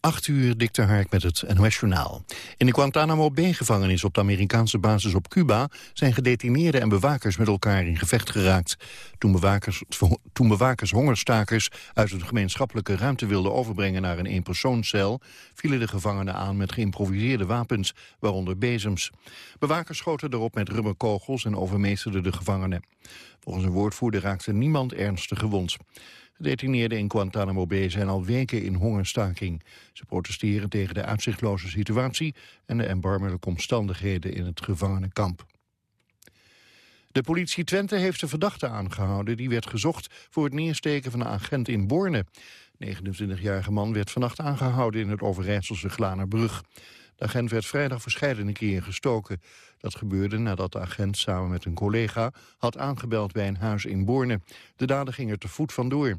8 uur, Dikter Hark met het NOS-journaal. In de Guantanamo Bay-gevangenis op de Amerikaanse basis op Cuba... zijn gedetineerden en bewakers met elkaar in gevecht geraakt. Toen bewakers, toen bewakers hongerstakers uit een gemeenschappelijke ruimte wilden overbrengen... naar een eenpersoonscel, vielen de gevangenen aan met geïmproviseerde wapens, waaronder bezems. Bewakers schoten erop met rubberkogels en overmeesterden de gevangenen. Volgens een woordvoerder raakte niemand ernstig gewond. Gedetineerden in Guantanamo Bay zijn al weken in hongerstaking. Ze protesteren tegen de uitzichtloze situatie en de erbarmelijke omstandigheden in het gevangenenkamp. De politie Twente heeft een verdachte aangehouden die werd gezocht voor het neersteken van een agent in Borne. De 29-jarige man werd vannacht aangehouden in het Overijsselse Glanerbrug. De agent werd vrijdag verscheidene keren gestoken. Dat gebeurde nadat de agent samen met een collega had aangebeld bij een huis in Borne. De dader ging er te voet vandoor.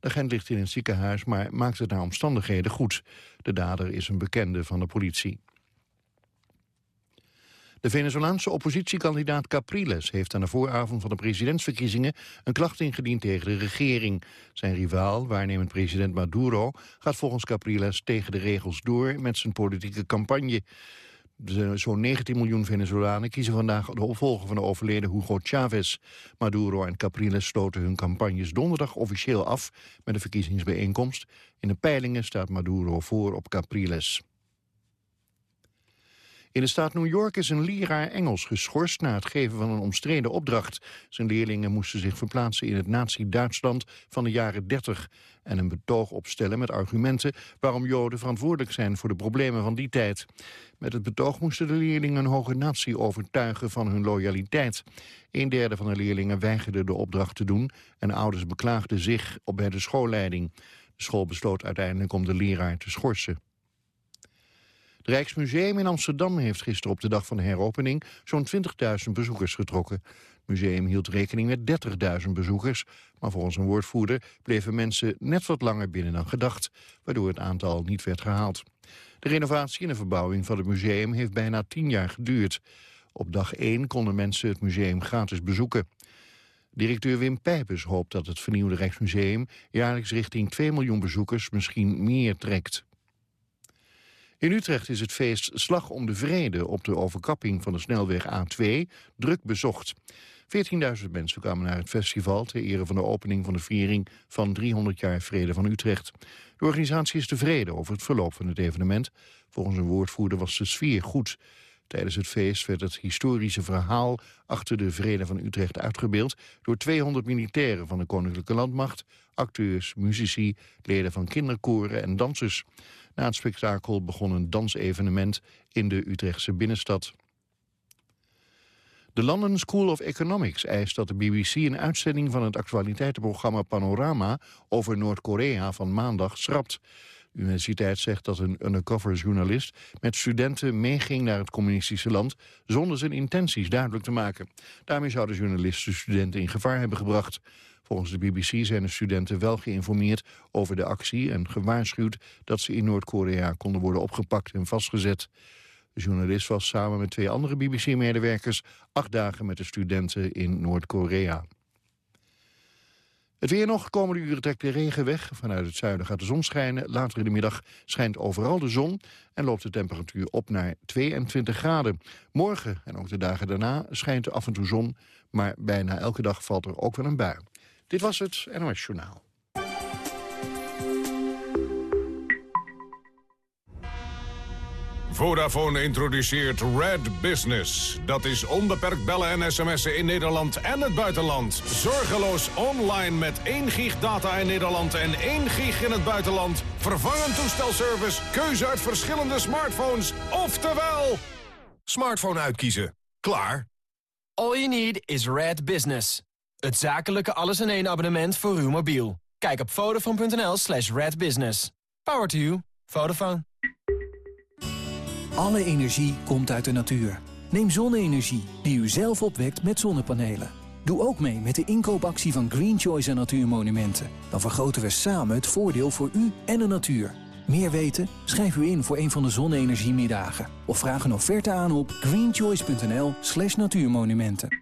De agent ligt in het ziekenhuis, maar maakt het naar omstandigheden goed. De dader is een bekende van de politie. De Venezolaanse oppositiekandidaat Capriles heeft aan de vooravond van de presidentsverkiezingen een klacht ingediend tegen de regering. Zijn rivaal, waarnemend president Maduro, gaat volgens Capriles tegen de regels door met zijn politieke campagne. Zo'n 19 miljoen Venezolanen kiezen vandaag de opvolger van de overleden Hugo Chavez. Maduro en Capriles sloten hun campagnes donderdag officieel af met een verkiezingsbijeenkomst. In de peilingen staat Maduro voor op Capriles. In de staat New York is een leraar Engels geschorst na het geven van een omstreden opdracht. Zijn leerlingen moesten zich verplaatsen in het nazi-Duitsland van de jaren 30 en een betoog opstellen met argumenten waarom Joden verantwoordelijk zijn voor de problemen van die tijd. Met het betoog moesten de leerlingen een hoge natie overtuigen van hun loyaliteit. Een derde van de leerlingen weigerde de opdracht te doen en ouders beklaagden zich op bij de schoolleiding. De school besloot uiteindelijk om de leraar te schorsen. Het Rijksmuseum in Amsterdam heeft gisteren op de dag van de heropening zo'n 20.000 bezoekers getrokken. Het museum hield rekening met 30.000 bezoekers, maar volgens een woordvoerder bleven mensen net wat langer binnen dan gedacht, waardoor het aantal niet werd gehaald. De renovatie en de verbouwing van het museum heeft bijna 10 jaar geduurd. Op dag 1 konden mensen het museum gratis bezoeken. Directeur Wim Pijpers hoopt dat het vernieuwde Rijksmuseum jaarlijks richting 2 miljoen bezoekers misschien meer trekt. In Utrecht is het feest Slag om de Vrede op de overkapping van de snelweg A2 druk bezocht. 14.000 mensen kwamen naar het festival ter ere van de opening van de viering van 300 jaar Vrede van Utrecht. De organisatie is tevreden over het verloop van het evenement. Volgens een woordvoerder was de sfeer goed. Tijdens het feest werd het historische verhaal achter de Vrede van Utrecht uitgebeeld door 200 militairen van de Koninklijke Landmacht, acteurs, muzici, leden van kinderkoren en dansers. Na het spektakel begon een dansevenement in de Utrechtse binnenstad. De London School of Economics eist dat de BBC een uitzending van het actualiteitenprogramma Panorama over Noord-Korea van maandag schrapt. De universiteit zegt dat een undercover journalist met studenten meeging naar het communistische land zonder zijn intenties duidelijk te maken. Daarmee zou de journalist de studenten in gevaar hebben gebracht. Volgens de BBC zijn de studenten wel geïnformeerd over de actie... en gewaarschuwd dat ze in Noord-Korea konden worden opgepakt en vastgezet. De journalist was samen met twee andere BBC-medewerkers... acht dagen met de studenten in Noord-Korea. Het weer nog, komende uren trekt de regen weg. Vanuit het zuiden gaat de zon schijnen. Later in de middag schijnt overal de zon... en loopt de temperatuur op naar 22 graden. Morgen en ook de dagen daarna schijnt af en toe zon... maar bijna elke dag valt er ook wel een bui. Dit was het NOS Journaal. Vodafone introduceert Red Business. Dat is onbeperkt bellen en sms'en in Nederland en het buitenland. Zorgeloos online met 1 gig data in Nederland en 1 gig in het buitenland. Vervangend toestelservice, keuze uit verschillende smartphones. Oftewel, smartphone uitkiezen. Klaar. All you need is Red Business. Het zakelijke alles-in-één abonnement voor uw mobiel. Kijk op vodafone.nl slash redbusiness. Power to you. Vodafone. Alle energie komt uit de natuur. Neem zonne-energie die u zelf opwekt met zonnepanelen. Doe ook mee met de inkoopactie van Green Choice en Natuurmonumenten. Dan vergroten we samen het voordeel voor u en de natuur. Meer weten? Schrijf u in voor een van de zonne-energiemiddagen. Of vraag een offerte aan op greenchoice.nl slash natuurmonumenten.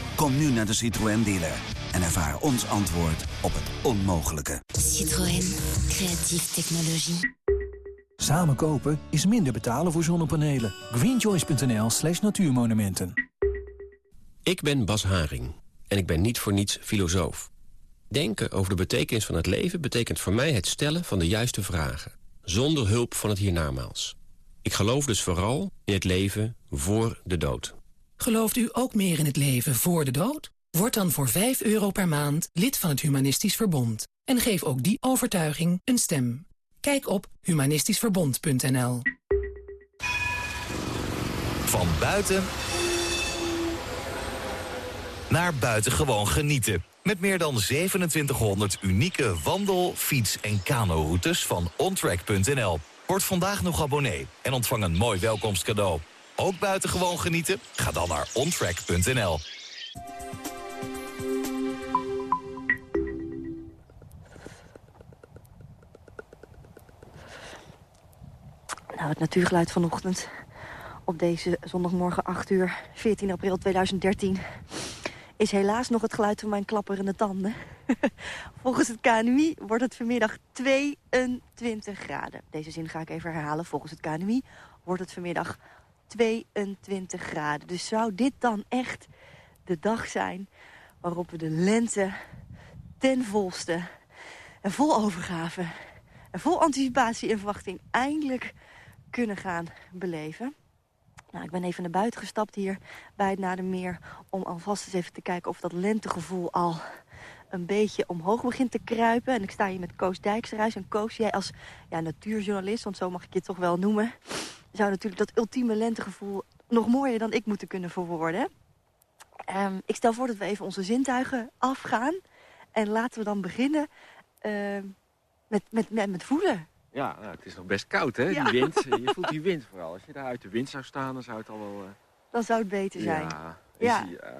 Kom nu naar de Citroën dealer en ervaar ons antwoord op het onmogelijke. Citroën. Creatieve technologie. Samen kopen is minder betalen voor zonnepanelen. greenchoice.nl slash natuurmonumenten. Ik ben Bas Haring en ik ben niet voor niets filosoof. Denken over de betekenis van het leven betekent voor mij het stellen van de juiste vragen. Zonder hulp van het hiernamaals. Ik geloof dus vooral in het leven voor de dood. Gelooft u ook meer in het leven voor de dood? Word dan voor 5 euro per maand lid van het Humanistisch Verbond. En geef ook die overtuiging een stem. Kijk op humanistischverbond.nl Van buiten naar buitengewoon genieten. Met meer dan 2700 unieke wandel-, fiets- en kano-routes van ontrack.nl. Word vandaag nog abonnee en ontvang een mooi welkomstcadeau. Ook buitengewoon genieten? Ga dan naar ontrack.nl. Nou, het natuurgeluid vanochtend op deze zondagmorgen 8 uur, 14 april 2013... is helaas nog het geluid van mijn klapperende tanden. Volgens het KNMI wordt het vanmiddag 22 graden. Deze zin ga ik even herhalen. Volgens het KNMI wordt het vanmiddag 22 graden. Dus zou dit dan echt de dag zijn waarop we de lente ten volste... en vol overgave en vol anticipatie en verwachting eindelijk kunnen gaan beleven. Nou, ik ben even naar buiten gestapt hier bij het Nadermeer... om alvast eens even te kijken of dat lentegevoel al een beetje omhoog begint te kruipen. En ik sta hier met Koos Dijksreis. En Koos, jij als ja, natuurjournalist, want zo mag ik je toch wel noemen... zou natuurlijk dat ultieme lentegevoel nog mooier dan ik moeten kunnen verwoorden. Um, ik stel voor dat we even onze zintuigen afgaan. En laten we dan beginnen uh, met, met, met, met voelen. Ja, nou, het is nog best koud, hè, Ja. die wind. Je voelt die wind vooral. Als je daar uit de wind zou staan, dan zou het al wel... eh, Dan zou het beter zijn. Ja, Ja. die, eh,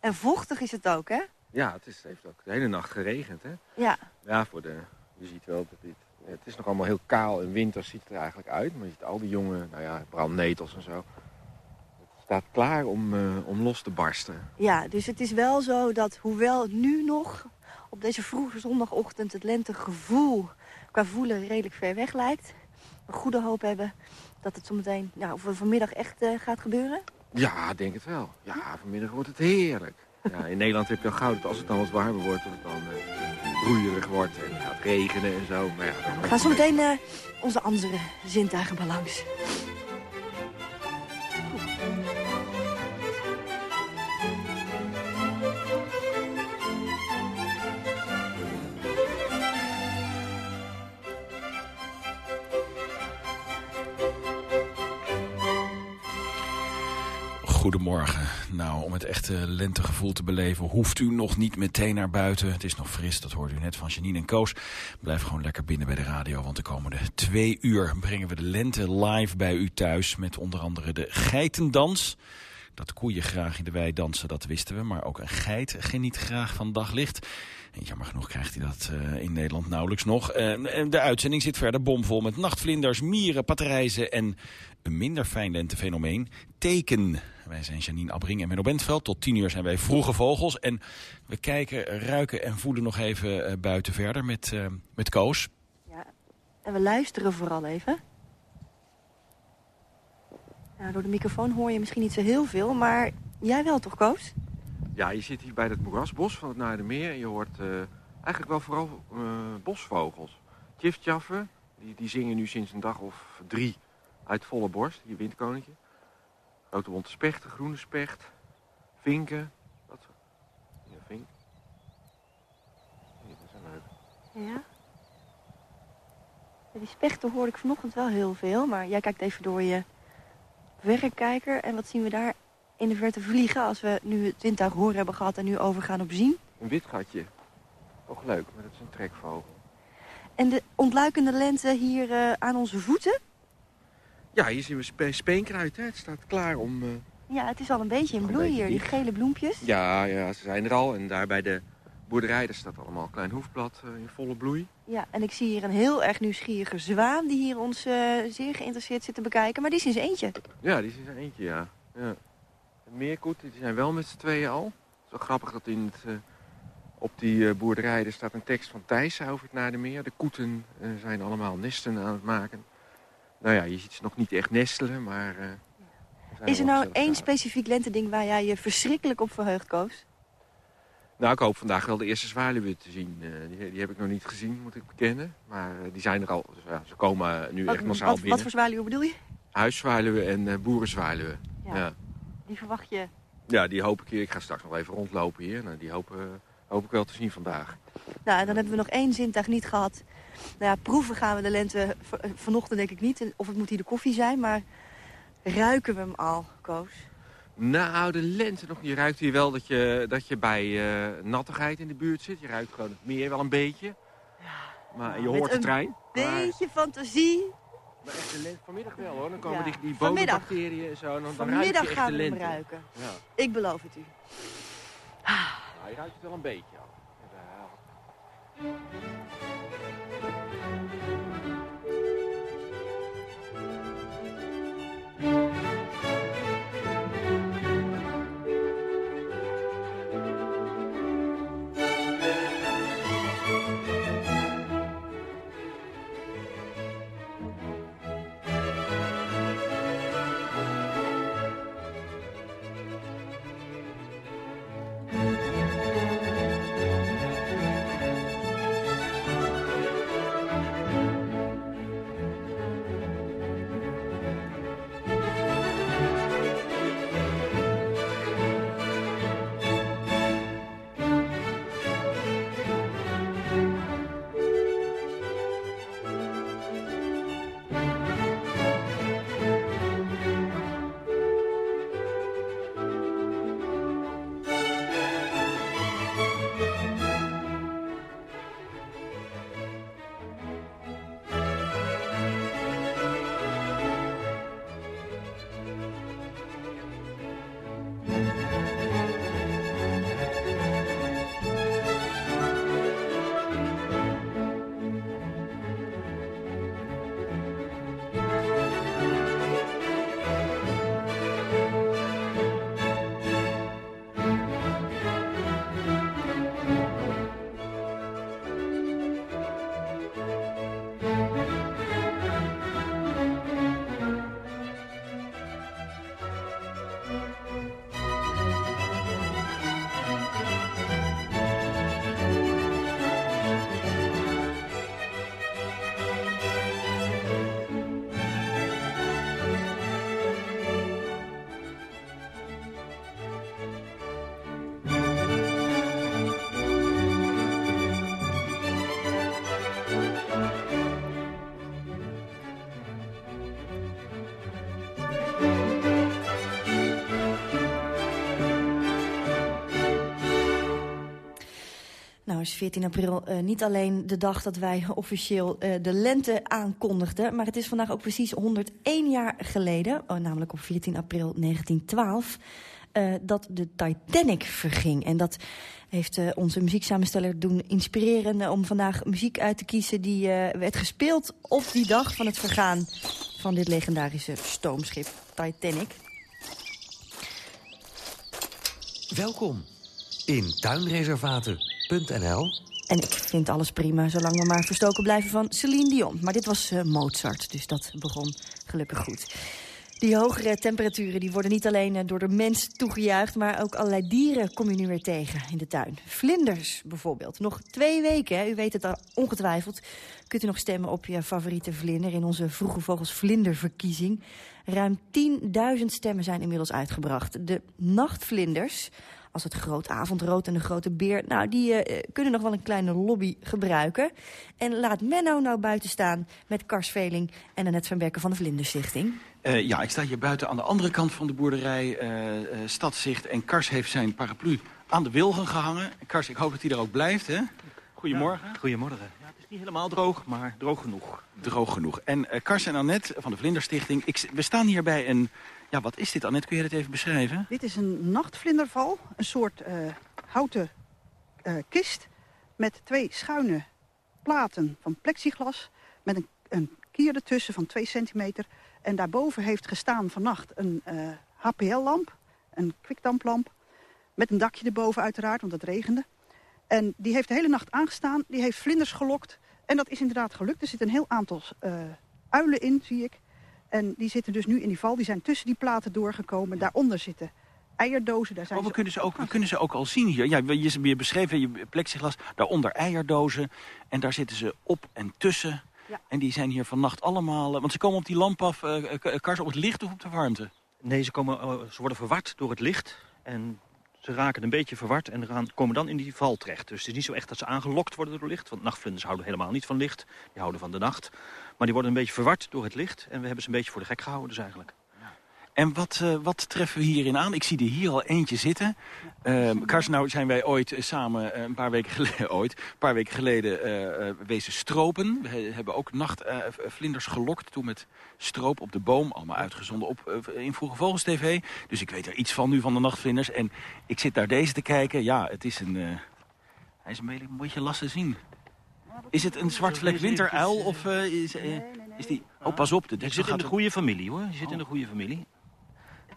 En vochtig is het ook, hè? ja het, is, het heeft ook de hele nacht geregend, hè. Ja. Ja, voor de, je ziet wel dat dit... Het is nog allemaal heel kaal en winter ziet het er eigenlijk uit. Maar je ziet al die jonge, nou ja, brandnetels en zo. Het staat klaar om, eh, om los te barsten. Ja, dus het is wel zo dat hoewel nu nog op deze vroege zondagochtend het lentegevoel qua voelen redelijk ver weg lijkt, we goede hoop hebben dat het zometeen, nou, of het vanmiddag echt eh, gaat gebeuren. Ja, denk het wel. Ja, vanmiddag wordt het heerlijk. Ja, in Nederland heb je al gauw dat als het dan wat warmer wordt, dat het dan eh, broeierig wordt en het gaat regenen en zo. Maar ja, dan We gaan zo meteen eh, onze andere zintuigen belangs. Goedemorgen. Nou, om het echte lentegevoel te beleven... hoeft u nog niet meteen naar buiten. Het is nog fris, dat hoorde u net van Janine en Koos. Blijf gewoon lekker binnen bij de radio... want de komende twee uur brengen we de lente live bij u thuis... met onder andere de geitendans... Dat koeien graag in de wei dansen, dat wisten we. Maar ook een geit geniet graag van daglicht. En jammer genoeg krijgt hij dat eh, in Nederland nauwelijks nog. Eh, de uitzending zit verder bomvol met nachtvlinders, mieren, patrijzen... en een minder fijn lentefenomeen, teken. Wij zijn Janine Abring en Menno Bentveld. Tot tien uur zijn wij vroege vogels. En we kijken, ruiken en voelen nog even eh, buiten verder met, met Koos. Ja. En we luisteren vooral even. Nou, door de microfoon hoor je misschien niet zo heel veel, maar jij wel toch, Koos? Ja, je zit hier bij het moerasbos van het Naardermeer en je hoort eh, eigenlijk wel vooral eh, bosvogels. Tjiftjaffen, die, die zingen nu sinds een dag of drie uit volle borst, hier windkoninkje. Grote bonte spechten, groene specht, vinken. Dat soort. Ja, vink. Ja, dat zijn leuk. Ja. Die spechten hoorde ik vanochtend wel heel veel, maar jij kijkt even door je verrekijker. En wat zien we daar in de verte vliegen als we nu het windtuig horen hebben gehad en nu overgaan op zien? Een witgatje. Toch leuk, maar dat is een trekvogel. En de ontluikende lente hier eh, aan onze voeten. Ja, hier zien we spe speenkruid. Hè. Het staat klaar om, eh, Ja, het is al een beetje in bloei hier, die gele bloempjes. Ja, ja, ze zijn er al. En daar bij de boerderij daar staat allemaal een klein hoefblad uh, in volle bloei. Ja, en ik zie hier een heel erg nieuwsgierige zwaan... die hier ons uh, zeer geïnteresseerd zit te bekijken. Maar die is in zijn eentje. Ja, die is in zijn eentje, ja. ja. Meerkoet, die zijn wel met z'n tweeën al. Het is wel grappig dat in het, uh, op die boerderij... er staat een tekst van Thijs over het naar de meer. De koeten zijn allemaal nesten aan het maken. Nou ja, je ziet ze nog niet echt nestelen, maar... is er nou één specifiek lenteding waar jij je verschrikkelijk op verheugt, Koos? Nou, ik hoop vandaag wel de eerste zwaluwen te zien. Uh, die, die, heb ik nog niet gezien, moet ik bekennen. Maar uh, die zijn er al. Dus, ja, ze komen nu wat, echt massaal wat, binnen. Wat voor zwaluwen bedoel je? Huiszwaluwen en uh, boerenzwaluwen. Ja. ja. Die verwacht je? Ja, die hoop ik hier. Ik ga straks nog even rondlopen hier. Nou, die hoop, hoop ik wel te zien vandaag. Nou, en dan hebben we nog één zintuig niet gehad. Nou ja, proeven gaan we de lente vanochtend denk ik niet. Of het moet hier de koffie zijn, maar ruiken we hem al, Koos? Nou, de lente nog. Je ruikt hier wel dat je, dat je bij uh, nattigheid in de buurt zit. Je ruikt gewoon het meer wel een beetje. Ja, maar je hoort de trein. Een beetje fantasie. Maar echt de lente vanmiddag wel hoor. Dan komen ja. die, die bodembacteriën en zo. En dan, vanmiddag dan ruik je gaan echt we de hem lente. ruiken. Ja. Ik beloof het u. Nou, je ruikt het wel een beetje al. Nou is 14 april uh, niet alleen de dag dat wij officieel uh, de lente aankondigden... maar het is vandaag ook precies 101 jaar geleden, oh, namelijk op 14 april 1912... Uh, dat de Titanic verging. En dat heeft onze muzieksamensteller doen inspireren... Om vandaag muziek uit te kiezen die werd gespeeld op die dag van het vergaan... van dit legendarische stoomschip Titanic. Welkom in En ik vind alles prima, zolang we maar verstoken blijven van Celine Dion. Maar dit was uh, Mozart, dus dat begon gelukkig goed. Die hogere temperaturen die worden niet alleen uh, door de mens toegejuicht... maar ook allerlei dieren kom je nu weer tegen in de tuin. Vlinders bijvoorbeeld. Nog twee weken, u weet het al ongetwijfeld... kunt u nog stemmen op je favoriete vlinder... in onze Vroege Vogels Vlinderverkiezing. Ruim 10.000 stemmen zijn inmiddels uitgebracht. De nachtvlinders als het groot avondrood en de grote beer... nou, die uh, kunnen nog wel een kleine lobby gebruiken. En laat Menno nou buiten staan met Kars Veling en Annette van Berken van de Vlinderstichting. Uh, ja, ik sta hier buiten aan de andere kant van de boerderij, uh, Stadzicht. En Kars heeft zijn paraplu aan de wilgen gehangen. Kars, ik hoop dat hij er ook blijft, hè? Goedemorgen. Ja, goedemorgen. Ja, het is niet helemaal droog, maar droog genoeg. Droog genoeg. En Kars en Annette van de Vlinderstichting, ik, we staan hier bij een Ja, wat is dit, Annette? Kun je dat even beschrijven? Dit is een nachtvlinderval, een soort uh, houten uh, kist met twee schuine platen van plexiglas met een, een kier ertussen van 2 centimeter. En daarboven heeft gestaan vannacht een HPL-lamp, een kwikdamplamp, met een dakje erboven uiteraard, want het regende. En die heeft de hele nacht aangestaan, die heeft vlinders gelokt. En dat is inderdaad gelukt. Er zit een heel aantal uilen in, zie ik. En die zitten dus nu in die val. Die zijn tussen die platen doorgekomen. Daaronder zitten eierdozen. Daar zijn oh, we, kunnen ze ook, we kunnen ze ook al zien hier. Ja, je, je beschreef je plexiglas, daaronder eierdozen. En daar zitten ze op en tussen. Ja. En die zijn hier vannacht allemaal... Want ze komen op die lamp af, uh, Kars, op het licht of op de warmte? Nee, ze, komen, uh, ze worden verward door het licht. En ze raken een beetje verward en komen dan in die val terecht. Dus het is niet zo echt dat ze aangelokt worden door licht. Want nachtvlinders houden helemaal niet van licht. Die houden van de nacht. Maar die worden een beetje verward door het licht. En we hebben ze een beetje voor de gek gehouden dus eigenlijk. En wat, uh, wat treffen we hierin aan? Ik zie er hier al eentje zitten. Uh, Kars, nou zijn wij ooit samen, uh, een paar weken geleden, ooit, een paar weken geleden uh, wezen stropen. We hebben ook nachtvlinders gelokt, toen met stroop op de boom. Allemaal uitgezonden op in Vroege Vogels TV. Dus ik weet er iets van nu van de nachtvlinders. En ik zit naar deze te kijken. Ja, het is een... hij is een beetje lastig te zien. Is het een zwartvlek winteruil of is, is die... Oh, pas op. De je zit in de goede familie, hoor. Je zit in de goede familie.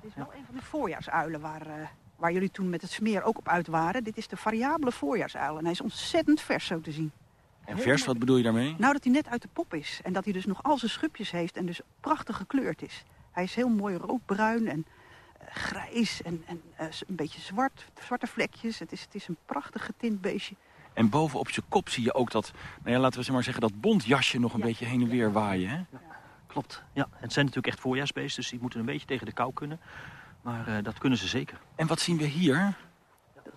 Het is wel een van de voorjaarsuilen waar, uh, waar jullie toen met het smeer ook op uit waren. Dit is de variabele voorjaarsuil en hij is ontzettend vers zo te zien. En vers, wat bedoel je daarmee? Nou, dat hij net uit de pop is. En dat hij dus nog al zijn schubjes heeft en dus prachtig gekleurd is. Hij is heel mooi roodbruin en uh, grijs en, en uh, een beetje zwart. Zwarte vlekjes. Het is, het is een prachtig getint beestje. En boven op zijn kop zie je ook dat, nou ja, laten we maar zeggen, dat bontjasje nog een ja. beetje heen en weer waaien. Hè? Ja. Klopt, ja. Het zijn natuurlijk echt voorjaarsbeesten, dus die moeten een beetje tegen de kou kunnen. Maar uh, dat kunnen ze zeker. En wat zien we hier?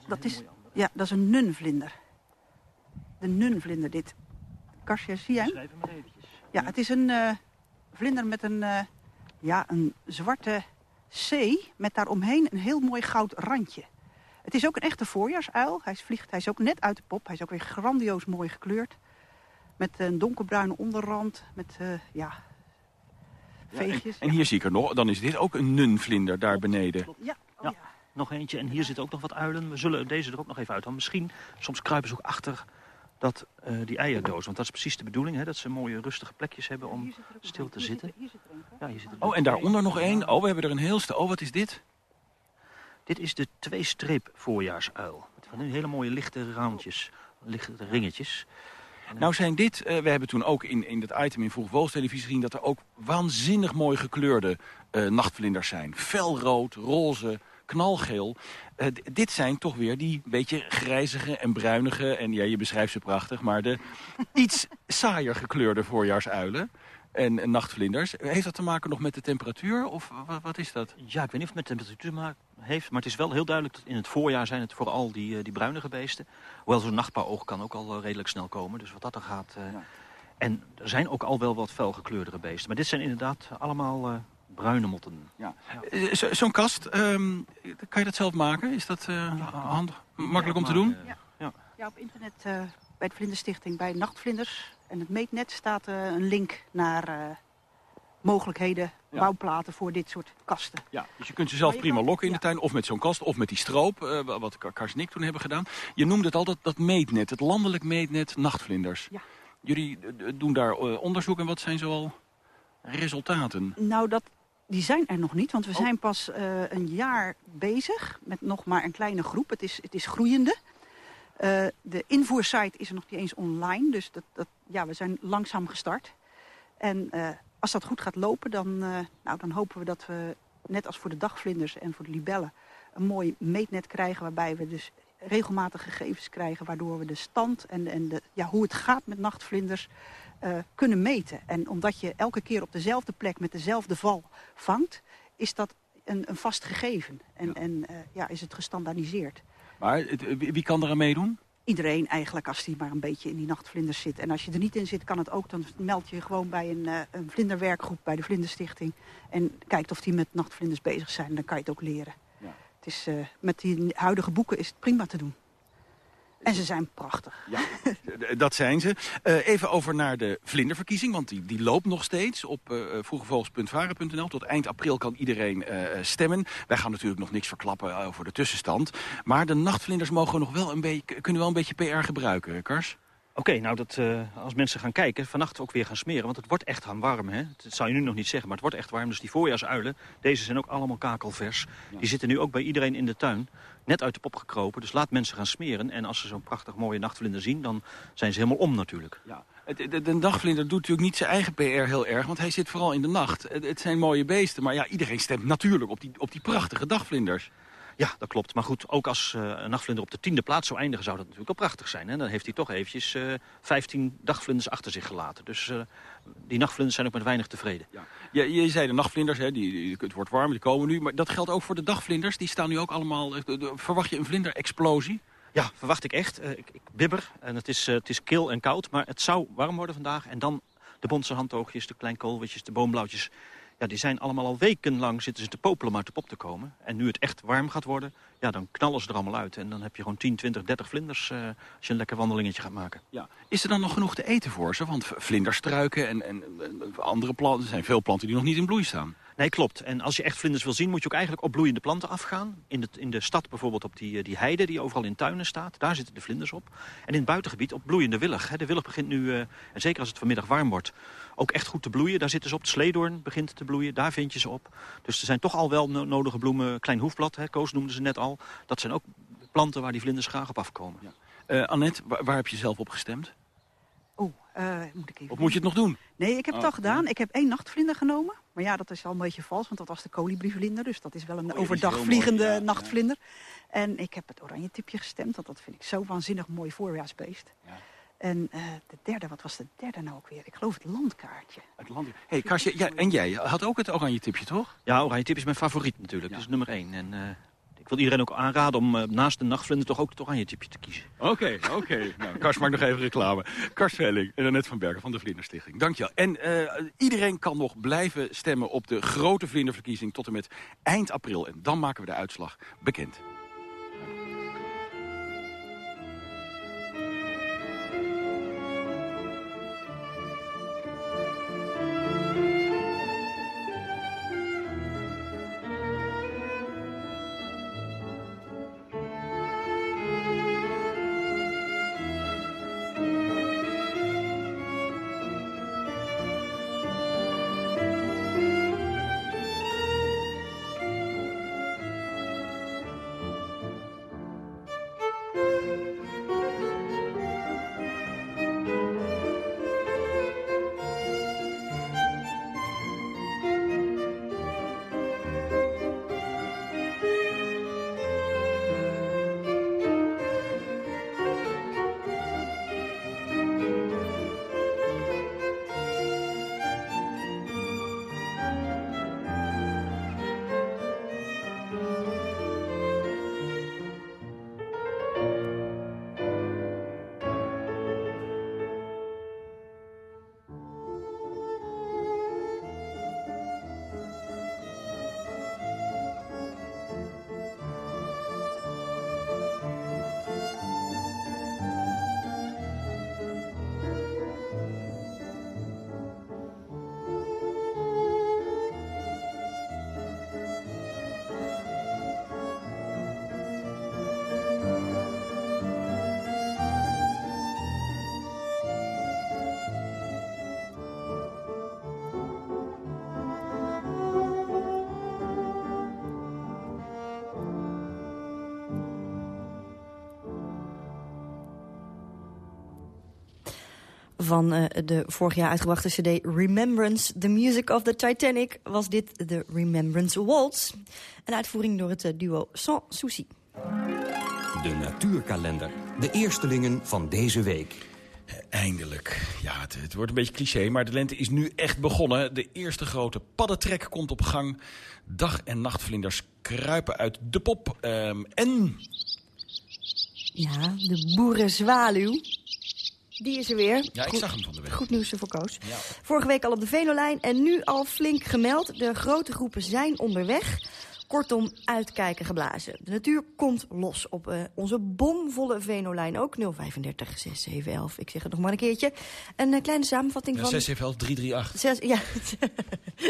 Dat is, ja, dat is een nunvlinder. De nunvlinder, dit. Karsja, zie jij Schrijf hem eventjes. Ja, het is een uh, vlinder met een, uh, ja, een zwarte C... met daaromheen een heel mooi goud randje. Het is ook een echte voorjaarsuil. Hij is, vliegt, hij is ook net uit de pop. Hij is ook weer grandioos mooi gekleurd. Met een donkerbruine onderrand. Met, ja, veegjes. En, en, hier zie ik er nog, dan is dit ook een nunvlinder daar beneden. Ja, oh, ja. nog eentje. En hier zitten ook nog wat uilen. We zullen deze er ook nog even uit. Want misschien, soms kruipen ze ook achter dat, uh, die eierdoos. Want dat is precies de bedoeling, hè, dat ze mooie rustige plekjes hebben om stil te zitten. ja, hier zit oh, en daaronder nog één. Oh, we hebben er een heel Oh, wat is dit? Dit is de twee-streep voorjaarsuil. Van die hele mooie lichte randjes, lichte ringetjes. Nou zijn dit, uh, we hebben toen ook in, in dat item in Vroeg televisie gezien... dat er ook waanzinnig mooi gekleurde uh, nachtvlinders zijn. Felrood, roze, knalgeel. Uh, dit zijn toch weer die beetje grijzige en bruinige... en ja, je beschrijft ze prachtig, maar de iets saaier gekleurde voorjaarsuilen en, en, nachtvlinders. Heeft dat te maken nog met de temperatuur of wat, wat, is dat? Ja, ik weet niet of het met temperatuur te maken heeft. Maar het is wel heel duidelijk dat in het voorjaar zijn het vooral die, uh, die bruinige beesten. Hoewel zo'n nachtpauwoog kan ook al uh, redelijk snel komen. Dus wat dat er gaat... Uh, ja. En er zijn ook al wel wat felgekleurdere beesten. Maar dit zijn inderdaad allemaal bruine motten. Ja. ja. Zo'n zo kast, um, kan je dat zelf maken? Is dat handig, makkelijk om te doen? Ja, ja. op internet bij de Vlinderstichting bij Nachtvlinders en het meetnet staat uh, een link naar uh, mogelijkheden, ja. bouwplaten voor dit soort kasten. Ja, dus je kunt ze zelf prima lokken in de tuin, of met zo'n kast, of met die stroop, uh, wat Kars en ik toen hebben gedaan. Je noemde het al dat, dat meetnet, het landelijk meetnet nachtvlinders. Ja. Jullie doen daar onderzoek en wat zijn zoal resultaten? Nou, dat, die zijn er nog niet, want we oh. zijn pas een jaar bezig met nog maar een kleine groep. Het is, het is groeiende. Uh, de invoersite is er nog niet eens online, dus dat, dat, ja, we zijn langzaam gestart. En uh, als dat goed gaat lopen, dan, uh, nou, dan hopen we dat we, net als voor de dagvlinders en voor de libellen... een mooi meetnet krijgen waarbij we dus regelmatig gegevens krijgen... waardoor we de stand en, en de, ja, hoe het gaat met nachtvlinders kunnen meten. En omdat je elke keer op dezelfde plek met dezelfde val vangt... is dat een, een vast gegeven en, ja. en ja, is het gestandaardiseerd. Maar wie kan er aan meedoen? Iedereen eigenlijk, als die maar een beetje in die nachtvlinders zit. En als je er niet in zit, kan het ook. Dan meld je gewoon bij een, uh, een vlinderwerkgroep bij de Vlinderstichting. En kijkt of die met nachtvlinders bezig zijn. Dan kan je het ook leren. Ja. Het is, uh, met die huidige boeken is het prima te doen. En ze zijn prachtig. Ja, dat zijn ze. Uh, even over naar de vlinderverkiezing, want die, die loopt nog steeds op uh, vroegevogels.varen.nl. Tot eind april kan iedereen uh, stemmen. Wij gaan natuurlijk nog niks verklappen over de tussenstand. Maar de nachtvlinders mogen nog wel een beetje, kunnen wel een beetje PR gebruiken, Kars. Oké, nou dat uh, als mensen gaan kijken, vannacht ook weer gaan smeren. Want het wordt echt gaan warm, hè. Dat zou je nu nog niet zeggen, maar het wordt echt warm. Dus die voorjaarsuilen, deze zijn ook allemaal kakelvers. Die zitten nu ook bij iedereen in de tuin. Net uit de pop gekropen, dus laat mensen gaan smeren. En als ze zo'n prachtig mooie nachtvlinder zien, dan zijn ze helemaal om natuurlijk. Ja. De, de nachtvlinder doet natuurlijk niet zijn eigen PR heel erg, want hij zit vooral in de nacht. Het, het zijn mooie beesten, maar ja, iedereen stemt natuurlijk op die, op die prachtige dagvlinders. Ja, dat klopt. Maar goed, ook als uh, een nachtvlinder op de tiende plaats zou eindigen... zou dat natuurlijk wel prachtig zijn. Hè? Dan heeft hij toch eventjes uh, 15 dagvlinders achter zich gelaten. Dus uh, die nachtvlinders zijn ook met weinig tevreden. Ja. Ja, je zei de nachtvlinders, hè, die, die, het wordt warm, die komen nu. Maar dat geldt ook voor de dagvlinders. Die staan nu ook allemaal... Verwacht je een vlinderexplosie? Ja, verwacht ik echt. ik, ik bibber en het is, het is kil en koud. Maar het zou warm worden vandaag. En dan de bonse handtoogjes, de kleinkoolwitjes, de boomblauwtjes ja, die zijn allemaal al wekenlang zitten ze te popelen om uit de pop te komen. En nu het echt warm gaat worden, ja, dan knallen ze er allemaal uit. En dan heb je gewoon 10, 20, 30 vlinders uh, als je een lekker wandelingetje gaat maken. Ja. Is er dan nog genoeg te eten voor ze? Want vlinderstruiken en, en, en andere planten, er zijn veel planten die nog niet in bloei staan. Nee, klopt. En als je echt vlinders wil zien, moet je ook eigenlijk op bloeiende planten afgaan. In de, in de stad bijvoorbeeld op die, die heide die overal in tuinen staat. Daar zitten de vlinders op. En in het buitengebied op bloeiende willig. De willig begint nu, uh, en zeker als het vanmiddag warm wordt, ook echt goed te bloeien. Daar zitten ze op. De sleedoorn begint te bloeien. Daar vind je ze op. Dus er zijn toch al wel nodige bloemen. Klein hoefblad, hè, Koos noemde ze net al. Dat zijn ook planten waar die vlinders graag op afkomen. Ja. Uh, Annette, waar, waar, heb je zelf op gestemd? Oh, uh, moet ik even... Of moet je het nog doen? Nee, ik heb het oh, al gedaan. Ik heb één nachtvlinder genomen. Maar ja, dat is al een beetje vals, want dat was de kolibrievlinder. Dus dat is wel een Oh, overdag vliegende ja, nachtvlinder. Ja. En ik heb het oranje tipje gestemd, want dat vind ik zo waanzinnig mooi voorjaarsbeest. Ja. En uh, de derde, wat was de derde nou ook weer? Ik geloof het landkaartje. Het landkaartje. hey, Karsje, ja, en jij had ook het oranje tipje, toch? Ja, oranje tipje is mijn favoriet natuurlijk. Dat is nummer één. En, uh, ik wil iedereen ook aanraden om uh, naast de nachtvlinder toch ook het oranje tipje te kiezen. Oké, okay, oké. Okay. nou, Kars maakt nog even reclame. Kars Velling en Annette van Bergen van de Vlinderstichting. Dankjewel. En iedereen kan nog blijven stemmen op de grote vlinderverkiezing tot en met eind april. En dan maken we de uitslag bekend. Van uh, de vorig jaar uitgebrachte cd Remembrance, The Music of the Titanic... was dit de Remembrance Waltz. Een uitvoering door het uh, duo Sans Souci. De natuurkalender. De eerstelingen van deze week. Eindelijk. Ja, het, het, wordt een beetje cliché, maar de lente is nu echt begonnen. De eerste grote paddentrek komt op gang. Dag- en nachtvlinders kruipen uit de pop. Um, en... Ja, de boerenzwaluw. Die is er weer. Ja, ik zag hem van de week. Goed nieuws voor Koos. Ja. Vorige week al op de Velolijn en nu al flink gemeld. De grote groepen zijn onderweg. Kortom, uitkijken geblazen. De natuur komt los op uh, onze bomvolle Venolijn ook. 035 6711. Ik zeg het nog maar een keertje. Een uh, kleine samenvatting ja, van... 6711 338. Zes, ja,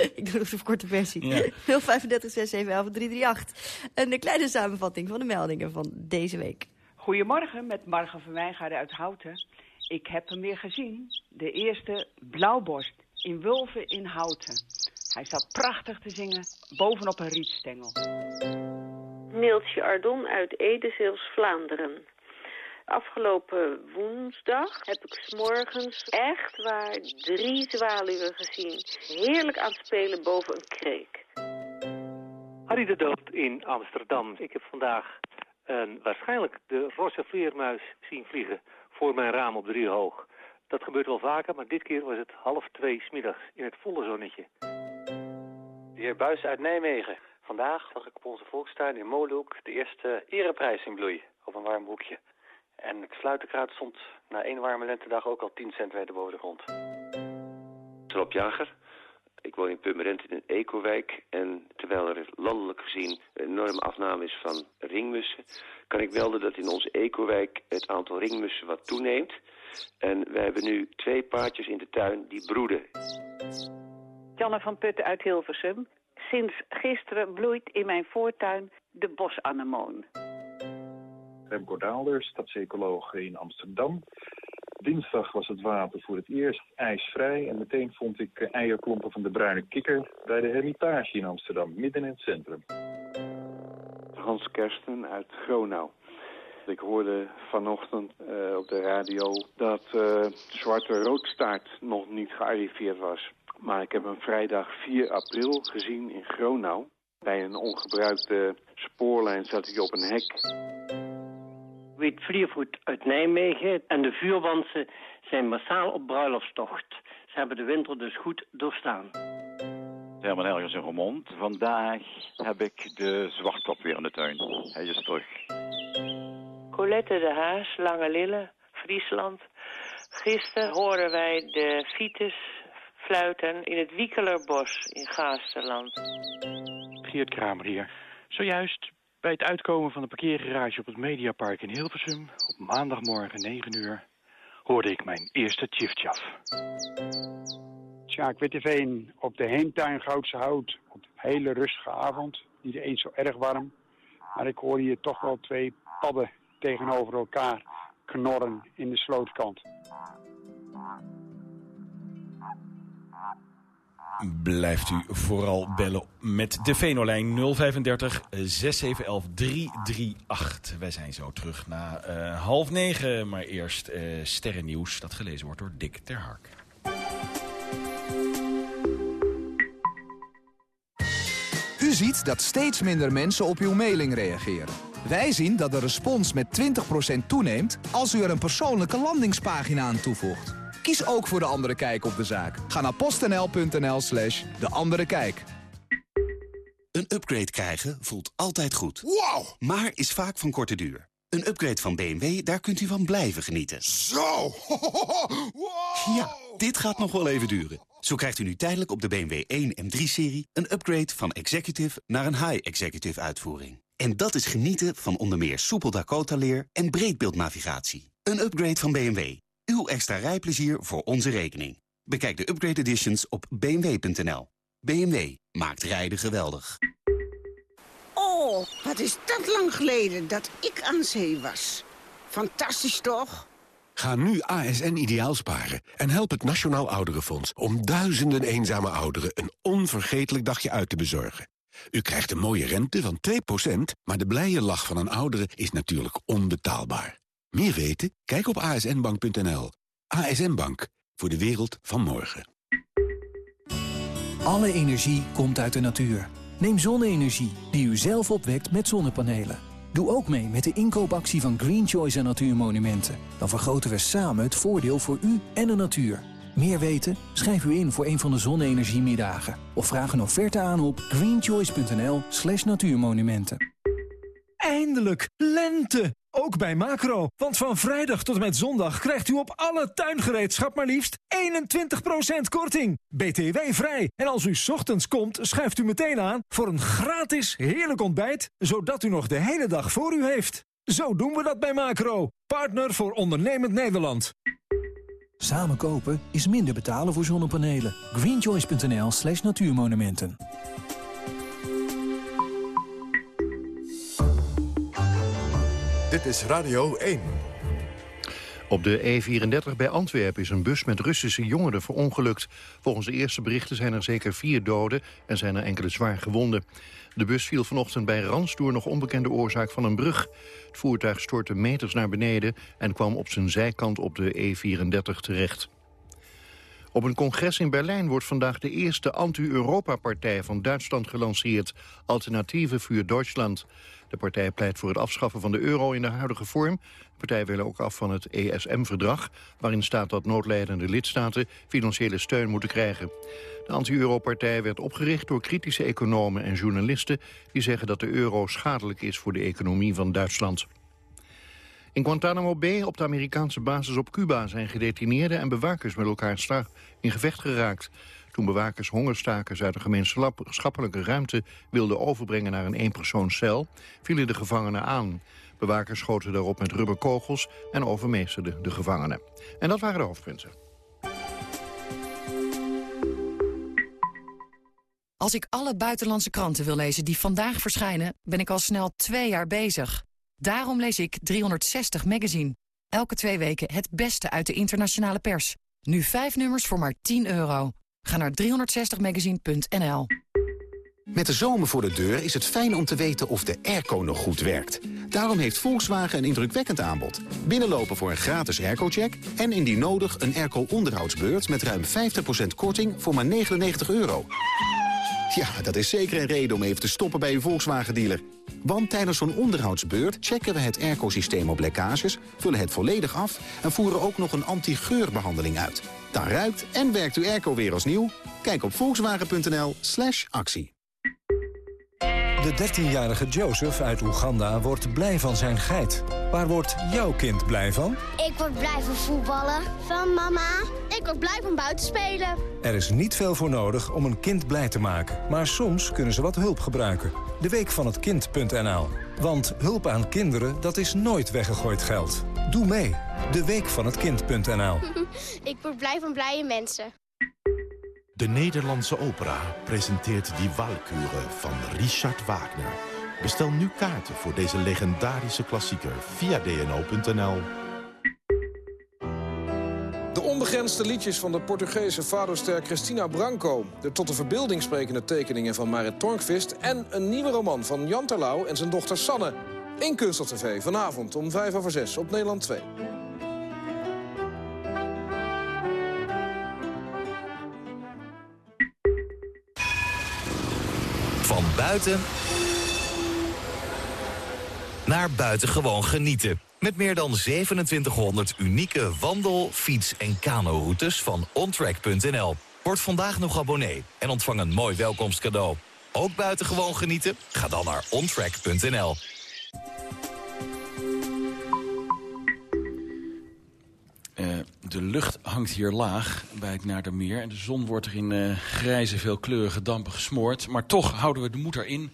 ik doe het de korte versie. Ja. 035 6711 338. Een kleine samenvatting van de meldingen van deze week. Goedemorgen, met Marga van Wijngaarden uit Houten. Ik heb hem weer gezien. De eerste blauwborst in Wulven in Houten. Hij staat prachtig te zingen bovenop een rietstengel. Neeltje Ardon uit Edezils, Vlaanderen. Afgelopen woensdag heb ik s'morgens echt waar drie zwaluwen gezien. Heerlijk aan het spelen boven een kreek. Harry de Dood in Amsterdam. Ik heb vandaag een, waarschijnlijk de rosse vleermuis zien vliegen voor mijn raam op Driehoog. Dat gebeurt wel vaker, maar dit keer was het half twee smiddags in het volle zonnetje. De heer Buis uit Nijmegen. Vandaag zag ik op onze volkstuin in Moluuk de eerste ereprijs in bloei op een warm broekje. En het sluiterkruid stond na één warme lentedag ook al 10 centimeter boven de grond. Rob Jager. Ik woon in Purmerend in een ecowijk. En terwijl er landelijk gezien een enorme afname is van ringmussen... kan ik melden dat in onze ecowijk het aantal ringmussen wat toeneemt. En we hebben nu twee paardjes in de tuin die broeden. Janne van Putten uit Hilversum. Sinds gisteren bloeit in mijn voortuin de bosanemoon. Remco Daalder, stadsecoloog in Amsterdam. Dinsdag was het water voor het eerst ijsvrij en meteen vond ik eierklompen van de bruine kikker bij de Hermitage in Amsterdam, midden in het centrum. Hans Kersten uit Gronau. Ik hoorde vanochtend uh, op de radio dat uh, zwarte roodstaart nog niet gearriveerd was. Maar ik heb hem vrijdag 4 april gezien in Gronau. Bij een ongebruikte spoorlijn zat hij op een hek. Weet Vliervoet uit Nijmegen en de vuurwansen zijn massaal op bruiloftstocht. Ze hebben de winter dus goed doorstaan. Herman Elgers in Roermond. Vandaag heb ik de zwartkop weer in de tuin. Hij is terug. Colette de Haas, Lange Lille, Friesland. Gisteren hoorden wij de fiets fluiten in het Wiekelerbos in Gaasterland. Geert Kramer hier. Zojuist bij het uitkomen van de parkeergarage op het Mediapark in Hilversum... op maandagmorgen 9 uur hoorde ik mijn eerste tjiftjaf. Sjaak Witteveen op de Heemtuin Goudse Hout. Op een hele rustige avond. Niet eens zo erg warm. Maar ik hoorde hier toch wel twee padden tegenover elkaar knorren in de slootkant. Blijft u vooral bellen met de Venolijn 035 6711 338. Wij zijn zo terug na uh, half negen, maar eerst uh, sterrennieuws dat gelezen wordt door Dick Terhark. U ziet dat steeds minder mensen op uw mailing reageren. Wij zien dat de respons met 20% toeneemt als u er een persoonlijke landingspagina aan toevoegt. Kies ook voor De Andere Kijk op de zaak. Ga naar postnl.nl slash De Andere Kijk. Een upgrade krijgen voelt altijd goed. Wow! Maar is vaak van korte duur. Een upgrade van BMW, daar kunt u van blijven genieten. Zo! wow! Ja, dit gaat nog wel even duren. Zo krijgt u nu tijdelijk op de BMW 1 M3-serie... een upgrade van executive naar een high-executive uitvoering. En dat is genieten van onder meer soepel Dakota-leer en breedbeeldnavigatie. Een upgrade van BMW. Uw extra rijplezier voor onze rekening. Bekijk de upgrade editions op bmw.nl. BMW maakt rijden geweldig. Oh, wat is dat lang geleden dat ik aan zee was. Fantastisch toch? Ga nu ASN ideaal sparen en help het Nationaal Ouderenfonds... om duizenden eenzame ouderen een onvergetelijk dagje uit te bezorgen. U krijgt een mooie rente van 2%, maar de blije lach van een oudere is natuurlijk onbetaalbaar. Meer weten? Kijk op asnbank.nl. ASN Bank, voor de wereld van morgen. Alle energie komt uit de natuur. Neem zonne-energie, die u zelf opwekt met zonnepanelen. Doe ook mee met de inkoopactie van Green Choice en Natuurmonumenten. Dan vergroten we samen het voordeel voor u en de natuur. Meer weten? Schrijf u in voor een van de zonne-energiemiddagen. Of vraag een offerte aan op greenchoice.nl slash natuurmonumenten. Eindelijk, lente! Ook bij Macro. Want van vrijdag tot en met zondag krijgt u op alle tuingereedschap maar liefst 21% korting. BTW vrij. En als u ochtends komt, schuift u meteen aan voor een gratis heerlijk ontbijt, zodat u nog de hele dag voor u heeft. Zo doen we dat bij Macro. Partner voor ondernemend Nederland. Samen kopen is minder betalen voor zonnepanelen. greenchoice.nl slash natuurmonumenten. Dit is Radio 1. Op de E34 bij Antwerpen is een bus met Russische jongeren verongelukt. Volgens de eerste berichten zijn er zeker vier doden en zijn er enkele zwaar gewonden. De bus viel vanochtend bij Rans door nog onbekende oorzaak van een brug. Het voertuig stortte meters naar beneden en kwam op zijn zijkant op de E34 terecht. Op een congres in Berlijn wordt vandaag de eerste anti-Europa-partij van Duitsland gelanceerd. Alternatieve voor Duitsland. De partij pleit voor het afschaffen van de euro in de huidige vorm. De partij wil ook af van het ESM-verdrag... waarin staat dat noodlijdende lidstaten financiële steun moeten krijgen. De anti-euro-partij werd opgericht door kritische economen en journalisten... die zeggen dat de euro schadelijk is voor de economie van Duitsland. In Guantanamo Bay, op de Amerikaanse basis op Cuba... zijn gedetineerden en bewakers met elkaar in gevecht geraakt. Toen bewakers hongerstakers uit de gemeenschappelijke ruimte... wilden overbrengen naar een eenpersoonscel, vielen de gevangenen aan. Bewakers schoten daarop met rubberkogels en overmeesterden de gevangenen. En dat waren de hoofdpunten. Als ik alle buitenlandse kranten wil lezen die vandaag verschijnen... ben ik al snel twee jaar bezig. Daarom lees ik 360 Magazine. Elke twee weken het beste uit de internationale pers. Nu vijf nummers voor maar 10 euro. Ga naar 360magazine.nl. Met de zomer voor de deur is het fijn om te weten of de airco nog goed werkt. Daarom heeft Volkswagen een indrukwekkend aanbod. Binnenlopen voor een gratis airco-check... en indien nodig een airco-onderhoudsbeurt met ruim 50% korting voor maar 99 euro. Ja, dat is zeker een reden om even te stoppen bij uw Volkswagen-dealer. Want tijdens zo'n onderhoudsbeurt checken we het airco-systeem op lekkages... vullen het volledig af en voeren ook nog een anti-geurbehandeling uit. Dan ruikt en werkt uw airco weer als nieuw. Kijk op volkswagen.nl slash actie. De 13-jarige Joseph uit Oeganda wordt blij van zijn geit. Waar wordt jouw kind blij van? Ik word blij van voetballen. Van mama. Ik word blij van buiten spelen. Er is niet veel voor nodig om een kind blij te maken. Maar soms kunnen ze wat hulp gebruiken. De week van het kind.nl. Want hulp aan kinderen, dat is nooit weggegooid geld. Doe mee. De week van het kind.nl. ik word blij van blije mensen. De Nederlandse opera presenteert Die Walküre van Richard Wagner. Bestel nu kaarten voor deze legendarische klassieker via dno.nl. De onbegrensde liedjes van de Portugese vaderster Cristina Branco. De tot de verbeelding sprekende tekeningen van Marit Tornkvist... en een nieuwe roman van Jan Terlouw en zijn dochter Sanne. In Kunststof TV vanavond om 5 over 6 op Nederland 2. Van buiten naar buitengewoon genieten. Met meer dan 2700 unieke wandel-, fiets- en kanoroutes van ontrack.nl. Word vandaag nog abonnee en ontvang een mooi welkomstcadeau. Ook buitengewoon genieten? Ga dan naar ontrack.nl. Uh, de lucht hangt hier laag bij het Naardermeer. En de zon wordt er in uh, grijze, veelkleurige dampen gesmoord. Maar toch houden we de moed erin.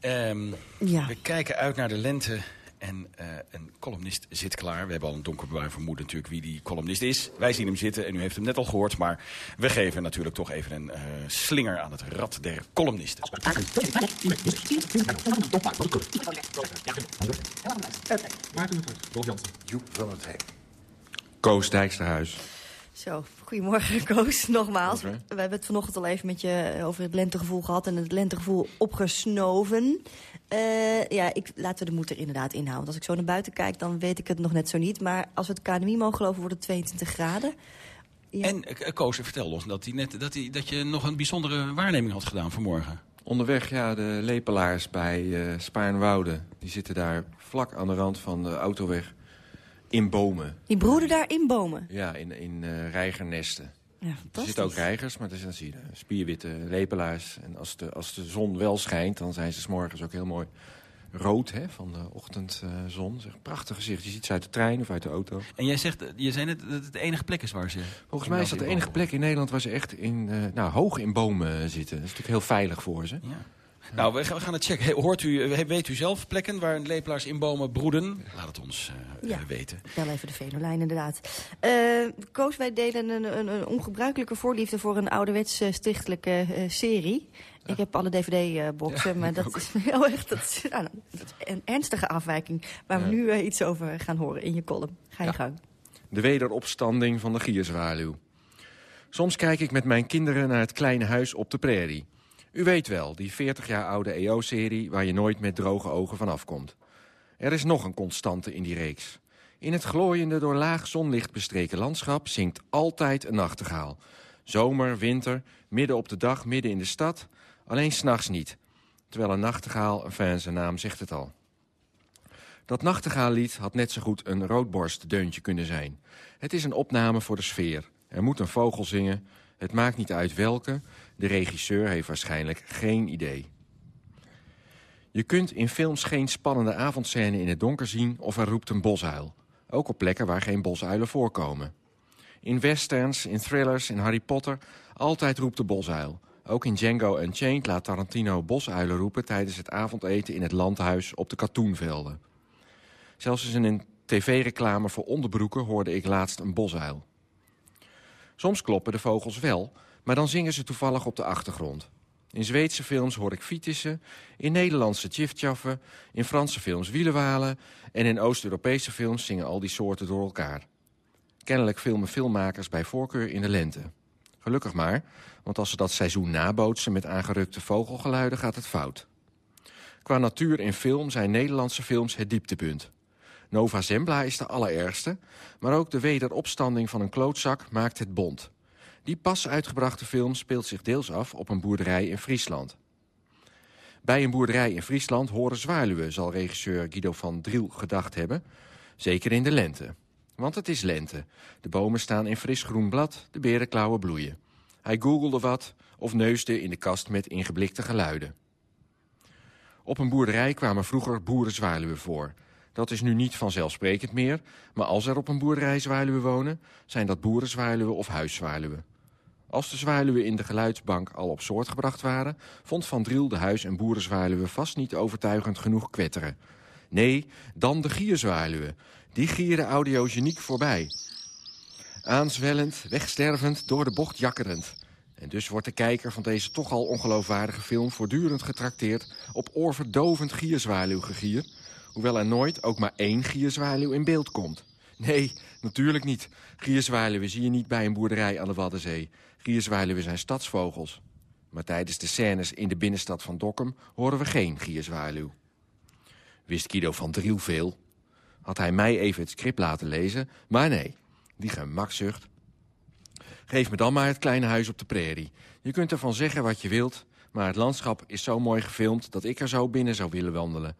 Um, ja. We kijken uit naar de lente en uh, een columnist zit klaar. We hebben al een donkerbruin vermoeden natuurlijk wie die columnist is. Wij zien hem zitten en u heeft hem net al gehoord. Maar we geven natuurlijk toch even een uh, slinger aan het rad der columnisten. Joep van het Hek. Koos Dijksterhuis. Zo, goedemorgen Koos, nogmaals. We hebben het vanochtend al even met je over het lentegevoel gehad... en het lentegevoel opgesnoven. Uh, ja, ik, laten we de moed er inderdaad inhouden. Want als ik zo naar buiten kijk, dan weet ik het nog net zo niet. Maar als we het KNMI mogen geloven, wordt het 22 graden. Ja. En uh, Koos, vertel ons dat, die net, dat, die, dat je nog een bijzondere waarneming had gedaan vanmorgen. Onderweg, ja, de lepelaars bij uh, Spaarnwoude. Die zitten daar vlak aan de rand van de autoweg in bomen. Die broeden daar in bomen? Ja, in, in uh, reigernesten. Ja, er zitten ook reigers, maar dan zie je spierwitte lepelaars. En als de, als de zon wel schijnt, dan zijn ze s'morgens ook heel mooi rood hè, van de ochtendzon. Uh, prachtig gezicht. Je ziet ze uit de trein of uit de auto. En jij zegt, je zei net dat het de enige plek is waar ze... Volgens mij is dat de enige plek in Nederland waar ze echt in, uh, nou, hoog in bomen zitten. Dat is natuurlijk heel veilig voor ze. Ja. Nou, we gaan, we gaan het checken. Hoort u, weet u zelf plekken waar lepelaars in bomen broeden? Laat het ons uh, ja, weten. Wel even de venolijn inderdaad. Uh, Koos, wij delen een, een, een, ongebruikelijke voorliefde voor een ouderwetse stichtelijke uh, serie. Ik heb alle dvd-boxen, maar dat is heel echt dat is, nou, een ernstige afwijking... waar we nu iets over gaan horen in je column. Ga je gang. De wederopstanding van de gierzwaluw. Soms kijk ik met mijn kinderen naar het kleine huis op de prairie. U weet wel, die 40 jaar oude EO-serie waar je nooit met droge ogen van afkomt. Er is nog een constante in die reeks. In het glooiende door laag zonlicht bestreken landschap zingt altijd een nachtegaal. Zomer, winter, midden op de dag, midden in de stad. Alleen s'nachts niet. Terwijl een nachtegaal, enfin zijn naam zegt het al. Dat nachtegaallied had net zo goed een roodborstdeuntje kunnen zijn. Het is een opname voor de sfeer. Er moet een vogel zingen. Het maakt niet uit welke. De regisseur heeft waarschijnlijk geen idee. Je kunt in films geen spannende avondscène in het donker zien... of er roept een bosuil. Ook op plekken waar geen bosuilen voorkomen. In westerns, in thrillers, in Harry Potter... altijd roept de bosuil. Ook in Django Unchained laat Tarantino bosuilen roepen... tijdens het avondeten in het landhuis op de katoenvelden. Zelfs in een tv-reclame voor onderbroeken hoorde ik laatst een bosuil. Soms kloppen de vogels wel, maar dan zingen ze toevallig op de achtergrond. In Zweedse films hoor ik fietissen, in Nederlandse tjiftjaffen... in Franse films wielenwalen en in Oost-Europese films zingen al die soorten door elkaar. Kennelijk filmen filmmakers bij voorkeur in de lente. Gelukkig maar, want als ze dat seizoen nabootsen met aangerukte vogelgeluiden gaat het fout. Qua natuur en film zijn Nederlandse films het dieptepunt. Nova Zembla is de allerergste, maar ook de wederopstanding van een klootzak maakt het bond. Die pas uitgebrachte film speelt zich deels af op een boerderij in Friesland. Bij een boerderij in Friesland horen zwaluwen, zal regisseur Guido van Driel gedacht hebben. Zeker in de lente. Want het is lente. De bomen staan in fris groen blad, de berenklauwen bloeien. Hij googelde wat of neusde in de kast met ingeblikte geluiden. Op een boerderij kwamen vroeger boerenzwaluwen voor. Dat is nu niet vanzelfsprekend meer, maar als er op een boerderij zwaluwen wonen... zijn dat boerenzwaluwen of huiszwaluwen. Als de zwaluwen in de geluidsbank al op soort gebracht waren... vond Van Driel de huis- en boerenzwaluwen vast niet overtuigend genoeg kwetteren. Nee, dan de gierzwaluwen. Die gieren audiogeniek voorbij. Aanzwellend, wegstervend, door de bocht jakkerend. En dus wordt de kijker van deze toch al ongeloofwaardige film... voortdurend getrakteerd op oorverdovend gierzwaluwgegier... hoewel er nooit ook maar één gierzwaluw in beeld komt. Nee, natuurlijk niet. Gierzwaluwen zie je niet bij een boerderij aan de Waddenzee. Gierzwaluwen zijn stadsvogels. Maar tijdens de scènes in de binnenstad van Dokkum horen we geen gierzwaluw. Wist Guido van Driel veel? Had hij mij even het script laten lezen? Maar nee, die gemakzucht. Geef me dan maar het kleine huis op de prairie. Je kunt ervan zeggen wat je wilt, maar het landschap is zo mooi gefilmd... dat ik er zo binnen zou willen wandelen.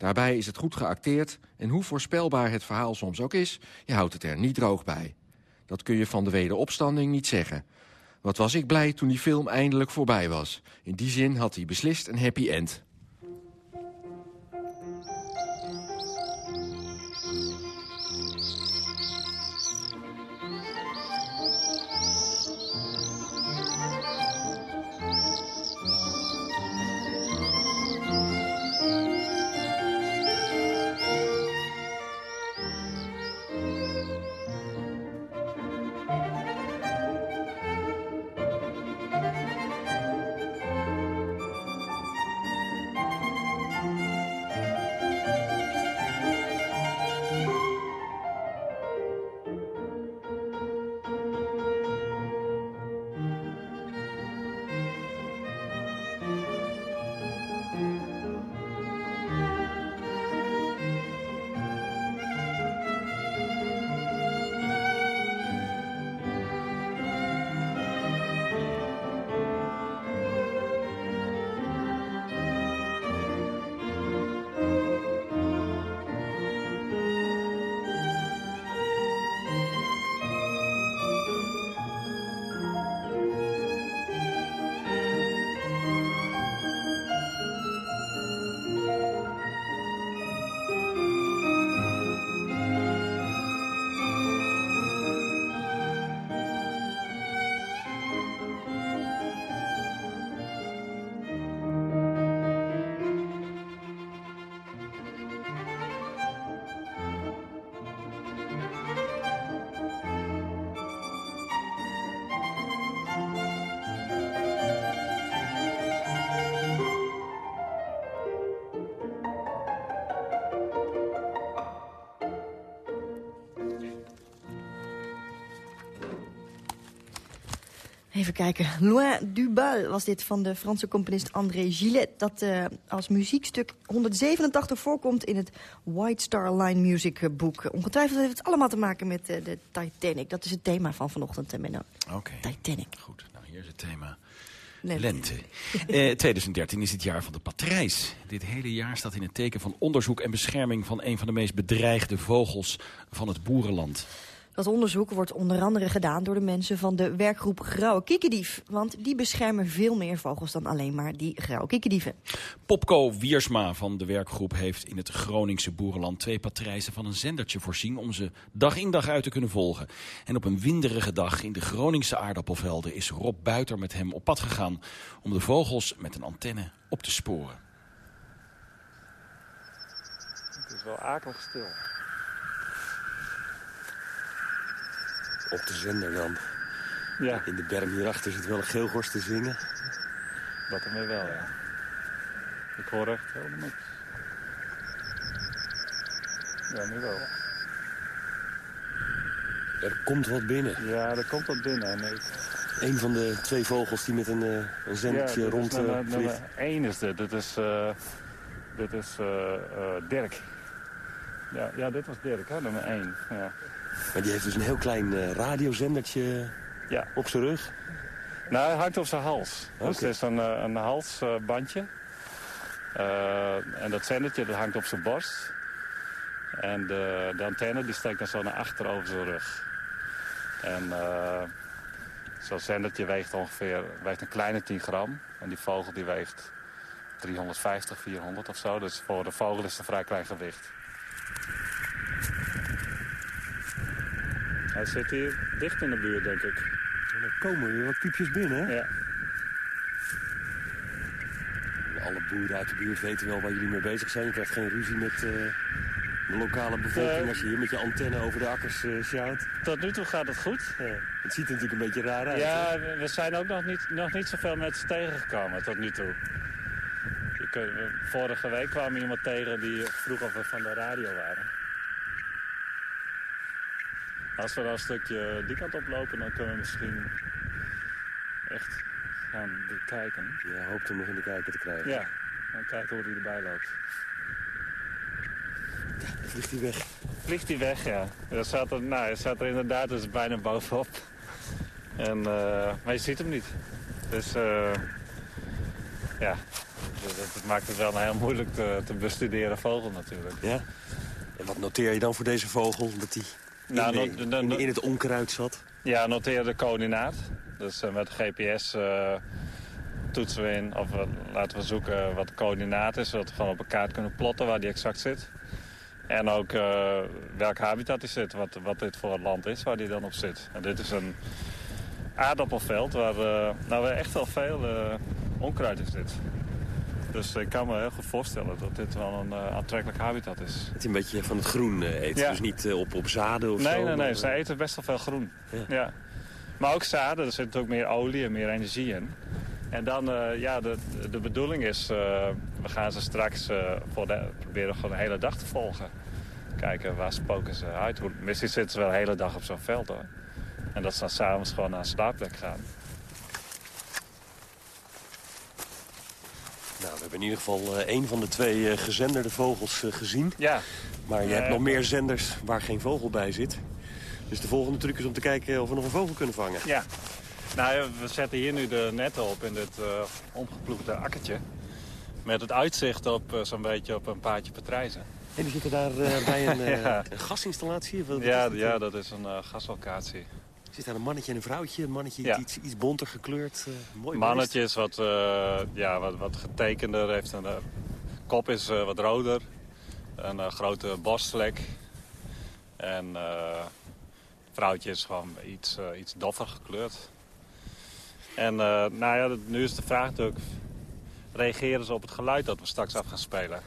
Daarbij is het goed geacteerd en hoe voorspelbaar het verhaal soms ook is... je houdt het er niet droog bij. Dat kun je van de wederopstanding niet zeggen. Wat was ik blij toen die film eindelijk voorbij was. In die zin had hij beslist een happy end. Even kijken. Loin du bal was dit van de Franse componist André Gillet... dat uh, als muziekstuk 187 voorkomt in het White Star Line Music boek. Ongetwijfeld heeft het allemaal te maken met uh, de Titanic. Dat is het thema van vanochtend, Menno. Oké. Okay. Titanic. Goed, nou hier is het thema. Lente. Lente. eh, 2013 is het jaar van de patrijs. Dit hele jaar staat in het teken van onderzoek en bescherming... van een van de meest bedreigde vogels van het boerenland. Dat onderzoek wordt onder andere gedaan door de mensen van de werkgroep Grauwe Kikkerdief. Want die beschermen veel meer vogels dan alleen maar die grauwe kikkerdieven. Popco Wiersma van de werkgroep heeft in het Groningse boerenland twee patrijzen van een zendertje voorzien om ze dag in dag uit te kunnen volgen. En op een winderige dag in de Groningse aardappelvelden is Rob Buiter met hem op pad gegaan om de vogels met een antenne op te sporen. Het is wel akelig stil. Op de zender dan. Ja. In de berm hierachter zit wel een geelgors te zingen. Dat ermee wel, ja. Ik hoor echt helemaal niks. Ja, nu wel. Er komt wat binnen. Ja, er komt wat binnen. Nee. Een van de twee vogels die met een, uh, een zendertje ja, rond nummer, uh, nummer één is dit. Dit is, uh, dit is Dirk. Ja, ja, dit was Dirk, hè, nummer één. Ja. Maar die heeft dus een heel klein uh, radiozendertje ja. op zijn rug? Nou, hij hangt op zijn hals. Okay. Dus het is een, uh, een halsbandje. Uh, en dat zendertje dat hangt op zijn borst. En de, de antenne die steekt dan zo naar achter over zijn rug. En zo'n zendertje weegt ongeveer weegt een kleine 10 gram. En die vogel die weegt 350, 400 of zo. Dus voor de vogel is het een vrij klein gewicht. Hij zit hier dicht in de buurt, denk ik. En er komen weer wat piepjes binnen, hè? Ja. Alle boeren uit de buurt weten wel waar jullie mee bezig zijn. Je krijgt geen ruzie met uh, de lokale bevolking uh, als je hier met je antenne over de akkers uh, sjouwt. Tot nu toe gaat het goed. Ja. Het ziet er natuurlijk een beetje raar uit. Ja, hè? we zijn ook nog niet, nog niet zoveel mensen tegengekomen tot nu toe. Kunt, vorige week kwam iemand tegen die vroeg of we van de radio waren. Als we dan een stukje die kant oplopen, dan kunnen we misschien echt gaan kijken. Je hoopt hem nog in de kijker te krijgen. Ja, dan kijken hoe hij erbij loopt. Ja, vliegt hij weg. Vliegt hij weg, ja. Dat zat er, nou, dat zat er inderdaad dus bijna bovenop. En, uh, maar je ziet hem niet. Dus uh, ja, dat, dat, maakt het wel een heel moeilijk te, te bestuderen vogel natuurlijk. Ja. En wat noteer je dan voor deze vogel? Dat die nou, in, de, in, in, het onkruid zat? Ja, noteer de coördinaat. Dus uh, met GPS uh, toetsen we in, of uh, laten we zoeken wat de coördinaat is... zodat we gewoon op een kaart kunnen plotten waar die exact zit. En ook welk habitat hij zit, wat, wat dit voor land is waar die dan op zit. En dit is een aardappelveld waar nou, echt wel veel onkruid is dit. Dus ik kan me heel goed voorstellen dat dit wel een uh, aantrekkelijk habitat is. Hij een beetje van het groen uh, eet, ja. dus niet uh, op, op zaden of nee, zo? Nee, nee, nee. Ze eten best wel veel groen. Ja. ja. Maar ook zaden, er zit natuurlijk meer olie en meer energie in. En dan, ja, de, de bedoeling is, we gaan ze straks voor de, proberen gewoon de hele dag te volgen. Kijken, waar spoken ze uit? Misschien zitten ze wel de hele dag op zo'n veld, hoor. En dat ze dan s'avonds gewoon naar een slaapplek gaan. Nou, we hebben in ieder geval uh, één van de twee uh, gezenderde vogels uh, gezien. Ja. Maar je hebt nog meer zenders waar geen vogel bij zit. Dus de volgende truc is om te kijken of we nog een vogel kunnen vangen. Ja. Nou, we zetten hier nu de netten op in dit omgeploegde akkertje. Met het uitzicht op zo'n beetje op een paardje patrijzen. En die zitten daar bij een, ja. een gasinstallatie? Wat, ja, dat, ja, dat is een gaslocatie. Zit daar een mannetje en een vrouwtje? Een mannetje ja. iets, iets bonter gekleurd. Uh, mooi mannetje is wat, uh, ja, wat, wat getekender. Heeft een, uh, kop is wat roder. Een grote borstvlek. En vrouwtje is gewoon iets, iets doffer gekleurd. En nou ja, nu is de vraag natuurlijk... reageren ze op het geluid dat we straks af gaan spelen?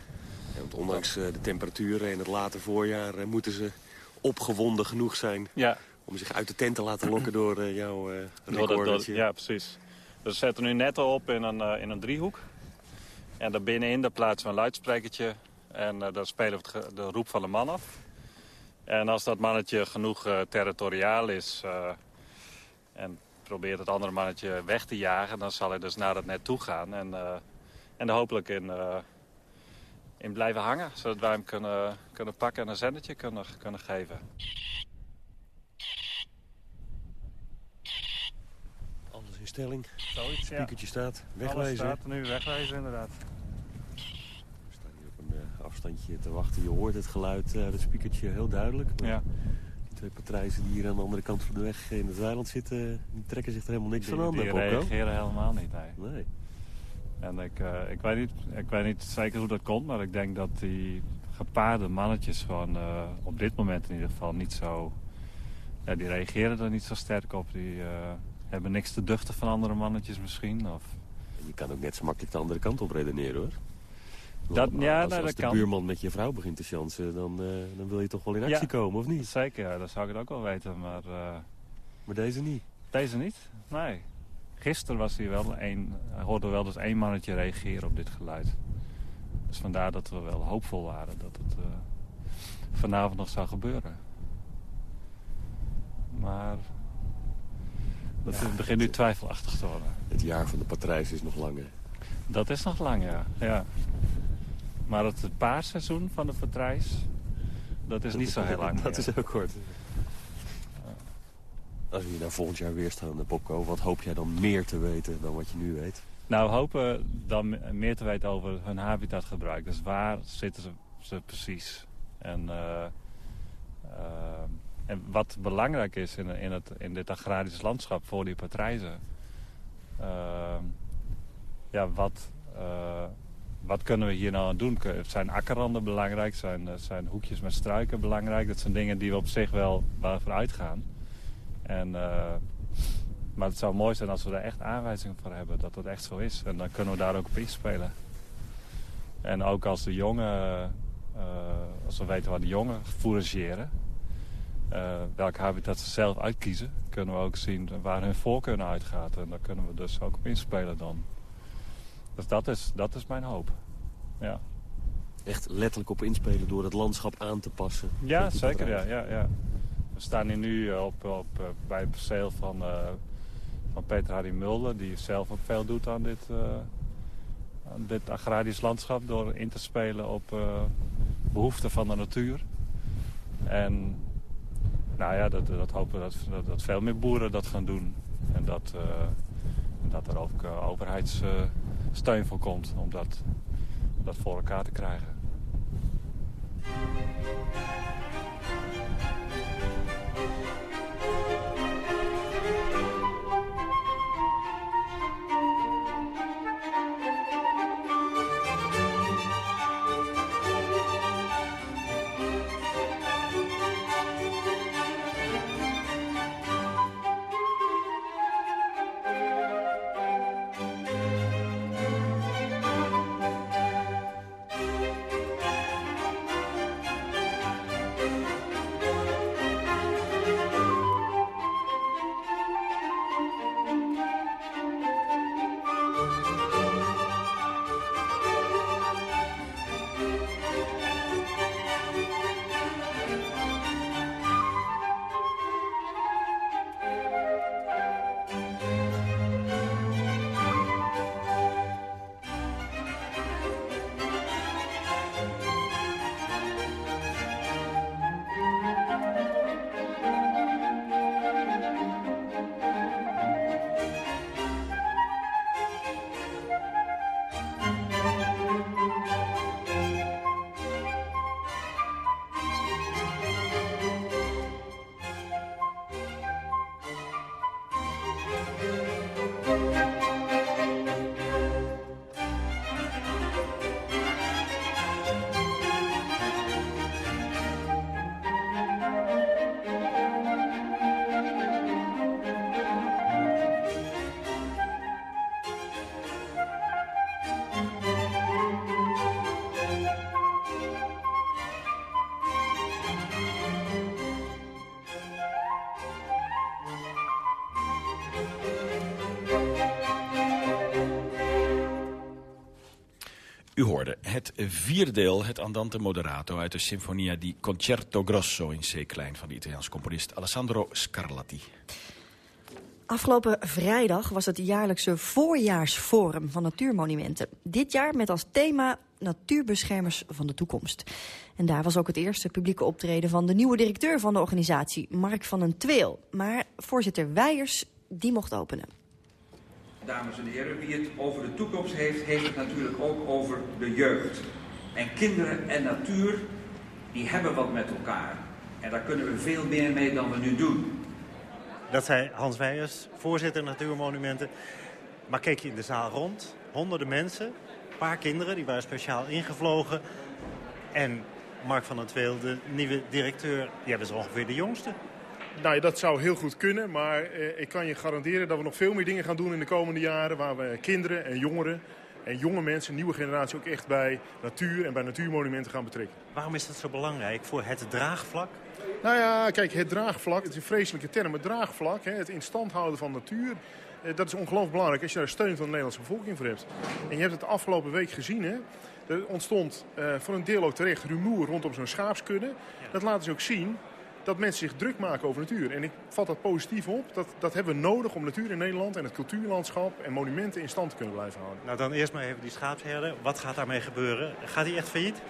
Ja, want ondanks de temperaturen in het late voorjaar... moeten ze opgewonden genoeg zijn... Ja om zich uit de tent te laten lokken door uh, jouw uh. Ja, precies. Dus we zetten nu netten op in een, uh, in een driehoek. En daarbinnenin daar plaatsen we een luidsprekertje. En daar spelen we de roep van de man af. En als dat mannetje genoeg territoriaal is... en probeert het andere mannetje weg te jagen... dan zal hij dus naar het net toe gaan en, en er hopelijk in, in blijven hangen. Zodat wij hem kunnen, kunnen pakken en een zendertje kunnen, kunnen geven. Alles in stelling. Zoiets, Spiekertje staat. Alles staat nu wegwezen, inderdaad. We staan hier op een uh, afstandje te wachten. Je hoort het geluid uit het spiekertje heel duidelijk. Maar ja. Die twee patrijzen die hier aan de andere kant van de weg in het weiland zitten... die trekken zich er helemaal niks die, van aan. Die reageren helemaal niet, nee. nee. En ik, uh, ik, weet niet, ik weet niet zeker hoe dat komt, maar ik denk dat die gepaarde mannetjes gewoon uh, op dit moment in ieder geval niet zo... Ja, die reageren er niet zo sterk op. Die uh, hebben niks te duchten van andere mannetjes misschien. Of... Je kan ook net zo makkelijk de andere kant op redeneren hoor. Dat, ja, als, nou, als dat de kan. buurman met je vrouw begint te chansen, dan, dan wil je toch wel in actie ja, komen, of niet? Zeker, ja, dat zou ik het ook wel weten, maar... Maar deze niet? Deze niet, nee. Gisteren was hier wel een, hoorde wel dus één mannetje reageren op dit geluid. Dus vandaar dat we wel hoopvol waren dat het uh, vanavond nog zou gebeuren. Maar dat ja, begint nu twijfelachtig te worden. Het jaar van de patrijs is nog lang, hè? Dat is nog lang, ja. ja. Maar het paarseizoen van de patrijs, dat is niet zo heel lang. dat is heel kort. Als we hier nou volgend jaar weer staan, Popco, wat hoop jij dan meer te weten dan wat je nu weet? Nou, we hopen dan meer te weten over hun habitatgebruik. Dus waar zitten ze, ze precies? En, uh, uh, en wat belangrijk is in, in, het, in dit agrarisch landschap voor die patrijzen. Uh, ja, wat, wat kunnen we hier nou aan doen? Zijn akkerranden belangrijk? Zijn, zijn hoekjes met struiken belangrijk? Dat zijn dingen die we op zich wel waarvoor uitgaan. En, uh, maar het zou mooi zijn als we daar echt aanwijzingen voor hebben. Dat dat echt zo is. En dan kunnen we daar ook op inspelen. En ook als de jongen... Als we weten waar de jongen fourageren... Uh, welke habitat ze zelf uitkiezen... kunnen we ook zien waar hun voorkeur naar uitgaat. En daar kunnen we dus ook op inspelen dan. Dus dat is, dat is mijn hoop. Ja. Echt letterlijk op inspelen door het landschap aan te passen? Ja, zeker. Ja, ja, ja. We staan hier nu op, op, bij het perceel van, uh, van Peter Harry Mulder... die zelf ook veel doet aan dit, uh, aan dit agrarisch landschap... door in te spelen op behoeften van de natuur. En nou ja, dat, dat hopen we dat, dat, veel meer boeren dat gaan doen. En dat, dat er ook overheidssteun voor komt om dat, om dat voor elkaar te krijgen. Hoorde het vierde deel, het Andante Moderato... uit de Sinfonia di Concerto Grosso in C-klein... van de Italiaanse componist Alessandro Scarlatti. Afgelopen vrijdag was het jaarlijkse voorjaarsforum van natuurmonumenten. Dit jaar met als thema Natuurbeschermers van de Toekomst. En daar was ook het eerste publieke optreden van de nieuwe directeur van de organisatie, Mark van den Tweel. Maar voorzitter Weijers, die mocht openen. Dames en heren, wie het over de toekomst heeft, heeft het natuurlijk ook over de jeugd. En kinderen en natuur, die hebben wat met elkaar. En daar kunnen we veel meer mee dan we nu doen. Dat zei Hans Weijers, voorzitter Natuurmonumenten. Maar keek je in de zaal rond, honderden mensen, een paar kinderen, die waren speciaal ingevlogen. En Mark van der Tweel, de nieuwe directeur, die hebben ze ongeveer de jongste. Nou, dat zou heel goed kunnen, maar eh, ik kan je garanderen dat we nog veel meer dingen gaan doen in de komende jaren... waar we kinderen en jongeren en jonge mensen, nieuwe generatie ook echt bij natuur en bij natuurmonumenten gaan betrekken. Waarom is dat zo belangrijk voor het draagvlak? Nou ja, kijk, het draagvlak, het is een vreselijke term. Het draagvlak, hè, het in stand houden van natuur, eh, dat is ongelooflijk belangrijk als je daar steun van de Nederlandse bevolking voor hebt. En je hebt het de afgelopen week gezien, hè. Er ontstond uh, voor een deel ook terecht rumoer rondom zo'n schaapskudde. Dat laten ze ook zien dat mensen zich druk maken over natuur. En ik vat dat positief op. Dat, dat hebben we nodig om natuur in Nederland en het cultuurlandschap en monumenten in stand te kunnen blijven houden. Nou, dan eerst maar even die schaapsherder. Wat gaat daarmee gebeuren? Gaat hij echt failliet?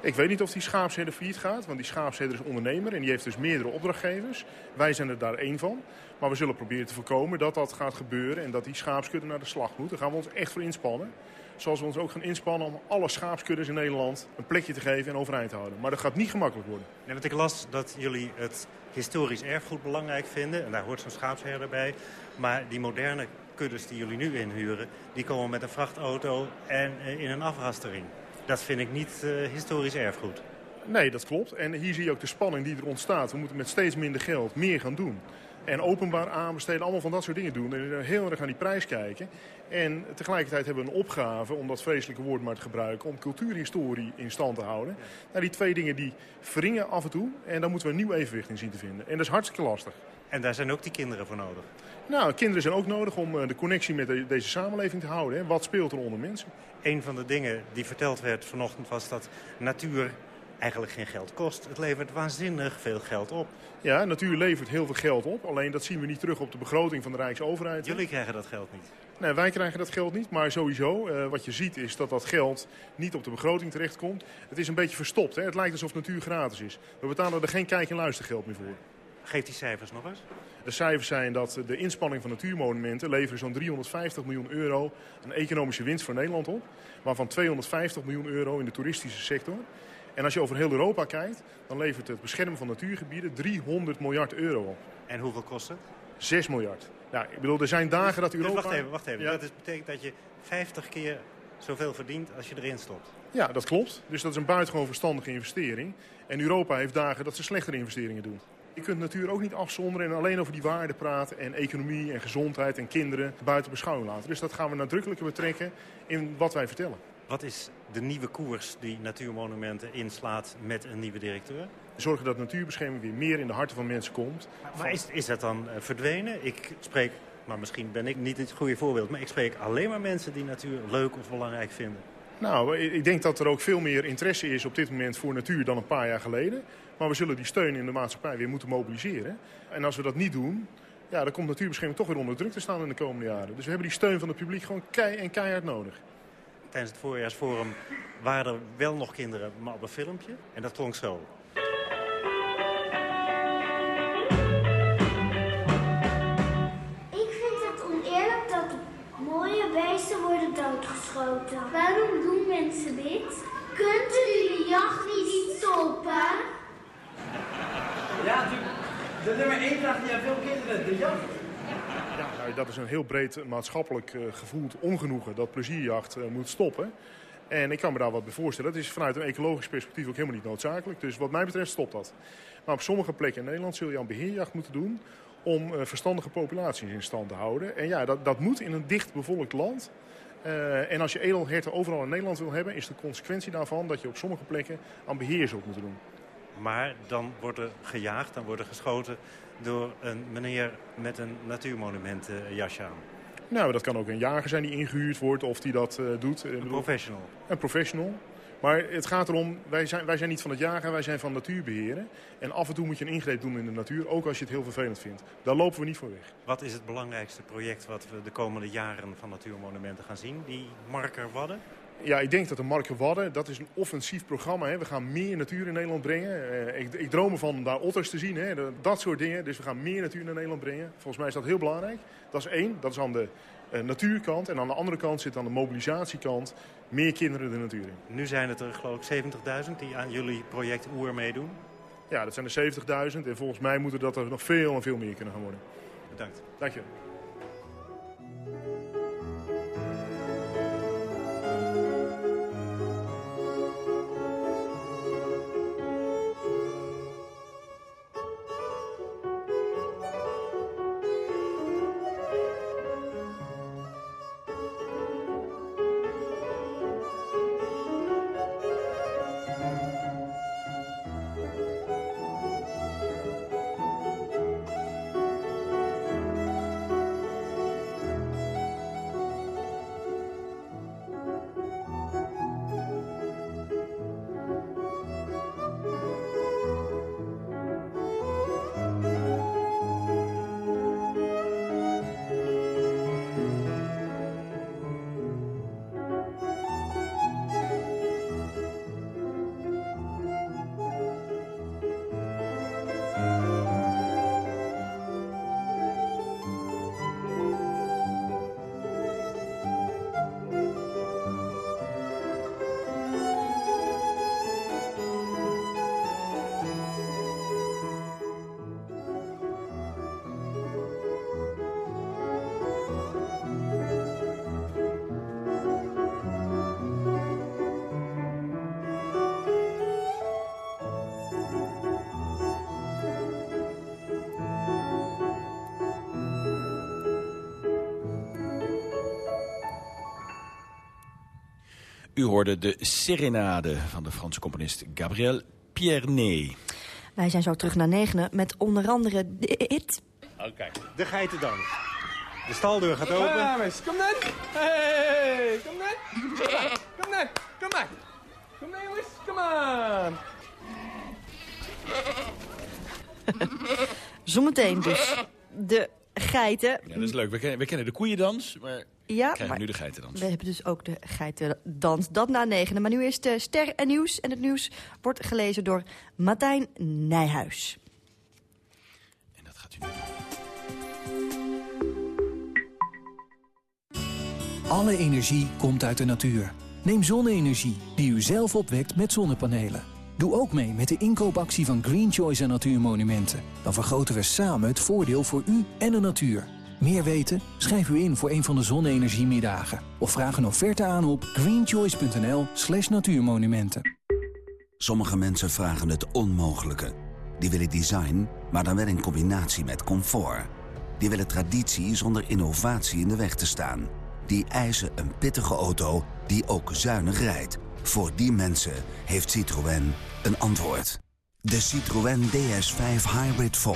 Ik weet niet of die schaapsherder failliet gaat, want die schaapsherder is ondernemer en die heeft dus meerdere opdrachtgevers. Wij zijn er daar één van. Maar we zullen proberen te voorkomen dat dat gaat gebeuren en dat die schaapskudde naar de slag moet. Daar gaan we ons echt voor inspannen. Zoals we ons ook gaan inspannen om alle schaapskuddes in Nederland een plekje te geven en overeind te houden. Maar dat gaat niet gemakkelijk worden. Nee, want ik las dat jullie het historisch erfgoed belangrijk vinden. En daar hoort zo'n schaapsherder bij. Maar die moderne kuddes die jullie nu inhuren, die komen met een vrachtauto en eh, in een afrastering. Dat vind ik niet uh, historisch erfgoed. Nee, dat klopt. En hier zie je ook de spanning die er ontstaat. We moeten met steeds minder geld meer gaan doen. En openbaar aanbesteden, allemaal van dat soort dingen doen. En heel erg aan die prijs kijken. En tegelijkertijd hebben we een opgave, om dat vreselijke woord maar te gebruiken... om cultuurhistorie in stand te houden. Nou, die twee dingen die wringen af en toe. En daar moeten we een nieuw evenwicht in zien te vinden. En dat is hartstikke lastig. En daar zijn ook die kinderen voor nodig? Nou, kinderen zijn ook nodig om eh, de connectie met deze samenleving te houden. Hè. Wat speelt er onder mensen? Een van de dingen die verteld werd vanochtend was dat natuur eigenlijk geen geld kost. Het levert waanzinnig veel geld op. Ja, natuur levert heel veel geld op. Alleen dat zien we niet terug op de begroting van de Rijksoverheid. Jullie krijgen dat geld niet? Nee, wij krijgen dat geld niet. Maar sowieso, uh, wat je ziet is dat dat geld niet op de begroting terechtkomt. Het is een beetje verstopt. Hè? Het lijkt alsof natuur gratis is. We betalen er geen kijk- en luistergeld meer voor. Geef die cijfers nog eens. De cijfers zijn dat de inspanning van natuurmonumenten leveren zo'n 350 miljoen euro aan economische winst voor Nederland op. Waarvan 250 miljoen euro in de toeristische sector. En als je over heel Europa kijkt, dan levert het beschermen van natuurgebieden 300 miljard euro op. En hoeveel kost het? 6 miljard. Nou, ik bedoel, er zijn dagen dat Europa... Dus wacht even, wacht even. Ja. Dat is, betekent dat je 50 keer zoveel verdient als je erin stopt. Ja, dat klopt. Dus dat is een buitengewoon verstandige investering. En Europa heeft dagen dat ze slechtere investeringen doen. Je kunt natuur ook niet afzonderen en alleen over die waarden praten... en economie en gezondheid en kinderen buiten beschouwing laten. Dus dat gaan we nadrukkelijker betrekken in wat wij vertellen. Wat is de nieuwe koers die Natuurmonumenten inslaat met een nieuwe directeur? Zorgen dat natuurbescherming weer meer in de harten van mensen komt. Maar is, is dat dan eh, verdwenen? Ik spreek, maar misschien ben ik niet het goede voorbeeld... maar ik spreek alleen maar mensen die natuur leuk of belangrijk vinden. Nou, ik denk dat er ook veel meer interesse is op dit moment voor natuur dan een paar jaar geleden. Maar we zullen die steun in de maatschappij weer moeten mobiliseren. En als we dat niet doen, ja, dan komt natuurbescherming toch weer onder druk te staan in de komende jaren. Dus we hebben die steun van het publiek gewoon kei en keihard nodig tijdens het voorjaarsforum waren er wel nog kinderen, maar op een filmpje. En dat klonk zo. Ik vind het oneerlijk dat mooie beesten worden doodgeschoten. Waarom doen mensen dit? Kunt u de jacht niet stoppen? Ja, de nummer 1 vraagt ja veel kinderen, de jacht. Ja, nou, dat is een heel breed maatschappelijk uh, gevoeld ongenoegen dat plezierjacht uh, moet stoppen. En ik kan me daar wat bij voorstellen. Dat is vanuit een ecologisch perspectief ook helemaal niet noodzakelijk. Dus wat mij betreft stopt dat. Maar op sommige plekken in Nederland zul je aan beheerjacht moeten doen... om uh, verstandige populaties in stand te houden. En ja, dat, dat moet in een dicht bevolkt land. en als je edelherten overal in Nederland wil hebben... is de consequentie daarvan dat je op sommige plekken aan beheer zult moeten doen. Maar dan wordt er gejaagd, dan wordt er geschoten door een meneer met een natuurmonumentenjasje aan. Nou, dat kan ook een jager zijn die ingehuurd wordt of die dat uh, doet. Een professional. Een professional. Maar het gaat erom, wij zijn, wij zijn niet van het jagen, wij zijn van natuurbeheren. En af en toe moet je een ingreep doen in de natuur, ook als je het heel vervelend vindt. Daar lopen we niet voor weg. Wat is het belangrijkste project wat we de komende jaren van Natuurmonumenten gaan zien? Die marker Wadden? Ja, ik denk dat de Marken Wadden, dat is een offensief programma. Hè. We gaan meer natuur in Nederland brengen. Uh, ik, ik, droom ervan om daar otters te zien, hè. dat soort dingen. Dus we gaan meer natuur naar Nederland brengen. Volgens mij is dat heel belangrijk. Dat is één, dat is aan de uh, natuurkant. En aan de andere kant zit aan de mobilisatiekant meer kinderen de natuur in. Nu zijn het er geloof ik 70.000 die aan jullie project Oer meedoen. Ja, dat zijn er 70.000 en volgens mij moeten dat er nog veel en veel meer kunnen gaan worden. Bedankt. Dank je. U hoorde de serenade van de Franse componist Gabriel Pierné. Wij zijn zo terug naar negenen met onder andere dit. Oké. Okay. De geitendans. De staldeur gaat open. Ja, kom dan. Hey, kom dan. Kom dan. Kom maar. Kom dan, jongens. Kom aan. Zometeen dus de geiten. Ja, dat is leuk. We kennen, we kennen de koeiendans, maar ja, krijgen maar nu de geitendans. We hebben dus ook de geitendans. Dat na negenen. Maar nu is de ster en nieuws. En het nieuws wordt gelezen door Martijn Nijhuis. En dat gaat u nu Alle energie komt uit de natuur. Neem zonne-energie, die u zelf opwekt met zonnepanelen. Doe ook mee met de inkoopactie van Green Choice en Natuurmonumenten. Dan vergroten we samen het voordeel voor u en de natuur. Meer weten? Schrijf u in voor een van de zonne-energiemiddagen. Of vraag een offerte aan op greenchoice.nl slash natuurmonumenten. Sommige mensen vragen het onmogelijke. Die willen design, maar dan wel in combinatie met comfort. Die willen traditie zonder innovatie in de weg te staan. Die eisen een pittige auto die ook zuinig rijdt. Voor die mensen heeft Citroën een antwoord. De Citroën DS5 Hybrid 4.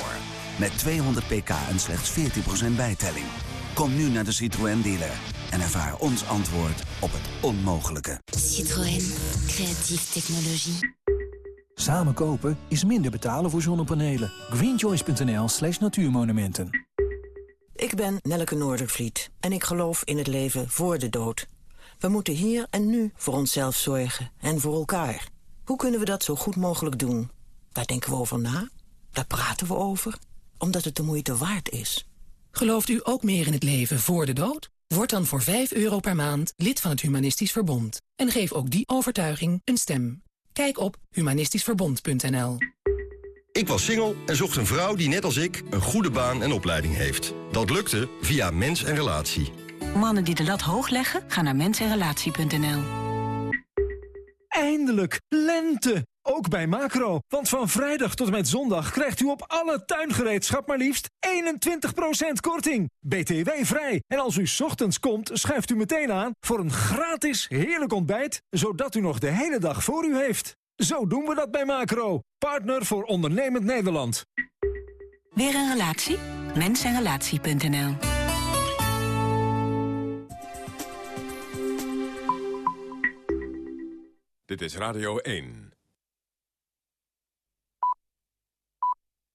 Met 200 pk en slechts 14% bijtelling. Kom nu naar de Citroën dealer en ervaar ons antwoord op het onmogelijke. Citroën, creatieve technologie. Samen kopen is minder betalen voor zonnepanelen. Greenchoice.nl slash natuurmonumenten. Ik ben Nelleke Noordervliet en ik geloof in het leven voor de dood. We moeten hier en nu voor onszelf zorgen en voor elkaar. Hoe kunnen we dat zo goed mogelijk doen? Daar denken we over na, daar praten we over, omdat het de moeite waard is. Gelooft u ook meer in het leven voor de dood? Word dan voor 5 euro per maand lid van het Humanistisch Verbond. En geef ook die overtuiging een stem. Kijk op humanistischverbond.nl Ik was single en zocht een vrouw die net als ik een goede baan en opleiding heeft. Dat lukte via Mens en Relatie. Mannen die de lat hoog leggen, gaan naar mensenrelatie.nl. Eindelijk, lente! Ook bij Macro. Want van vrijdag tot en met zondag krijgt u op alle tuingereedschap maar liefst 21% korting. BTW vrij. En als u ochtends komt, schuift u meteen aan voor een gratis heerlijk ontbijt, zodat u nog de hele dag voor u heeft. Zo doen we dat bij Macro. Partner voor ondernemend Nederland. Weer een relatie? Mensenrelatie.nl Dit is Radio 1.